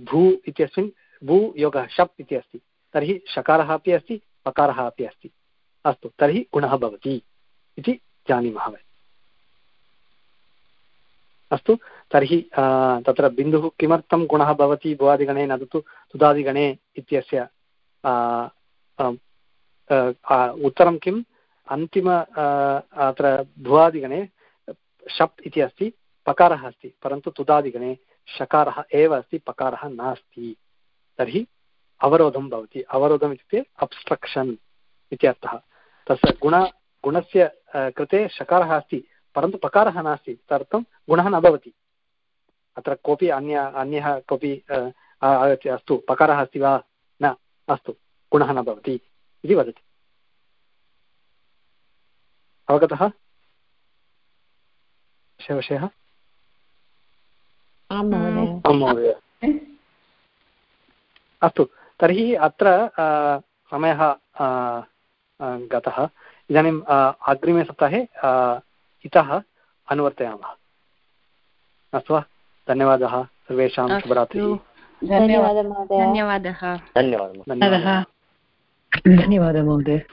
भू इत्यस्मिन्, भू योगः शप् इति अस्ति। तर्हि शकारः अपि अस्ति, पकारः अपि अस्ति। अस्तु, तर्हि गुणः भवति इति जानीमः वयम्। अस्तु। तर्हि तत्र बिन्दुः किमर्थं गुणः भवति भुवादिगणे न तु तुदादिगणे इत्यस्य उत्तरं किम्? अन्तिम अत्र भुवादिगणे शप् इति अस्ति, पकारः अस्ति, परन्तु तुदादिगणे शकारः एव अस्ति, पकारः नास्ति। तर्हि अवरोधं भवति। अवरोधम् इत्युक्ते अब्स्ट्रक्षन् इत्यर्थः। तस्य गुण, गुणस्य कृते शकारः अस्ति। परन्तु पकारः नास्ति तदर्थं गुणः न भवति। अत्र कोऽपि अन्य अन्यः कोऽपि आगत्य अस्तु पकारः अस्ति वा? न अस्तु गुणः न भवति इति वदति। अवगतः? विषयः आं महोदय। अस्तु तर्हि अत्र समयः गतः। इदानीम् अग्रिमे सप्ताहे इतः अनुवर्तयामः। अस्तु वा? धन्यवादः। सर्वेषां शुभरात्रिः। धन्यवादः धन्यवादः। धन्यवादः। धन्यवादः। महोदय।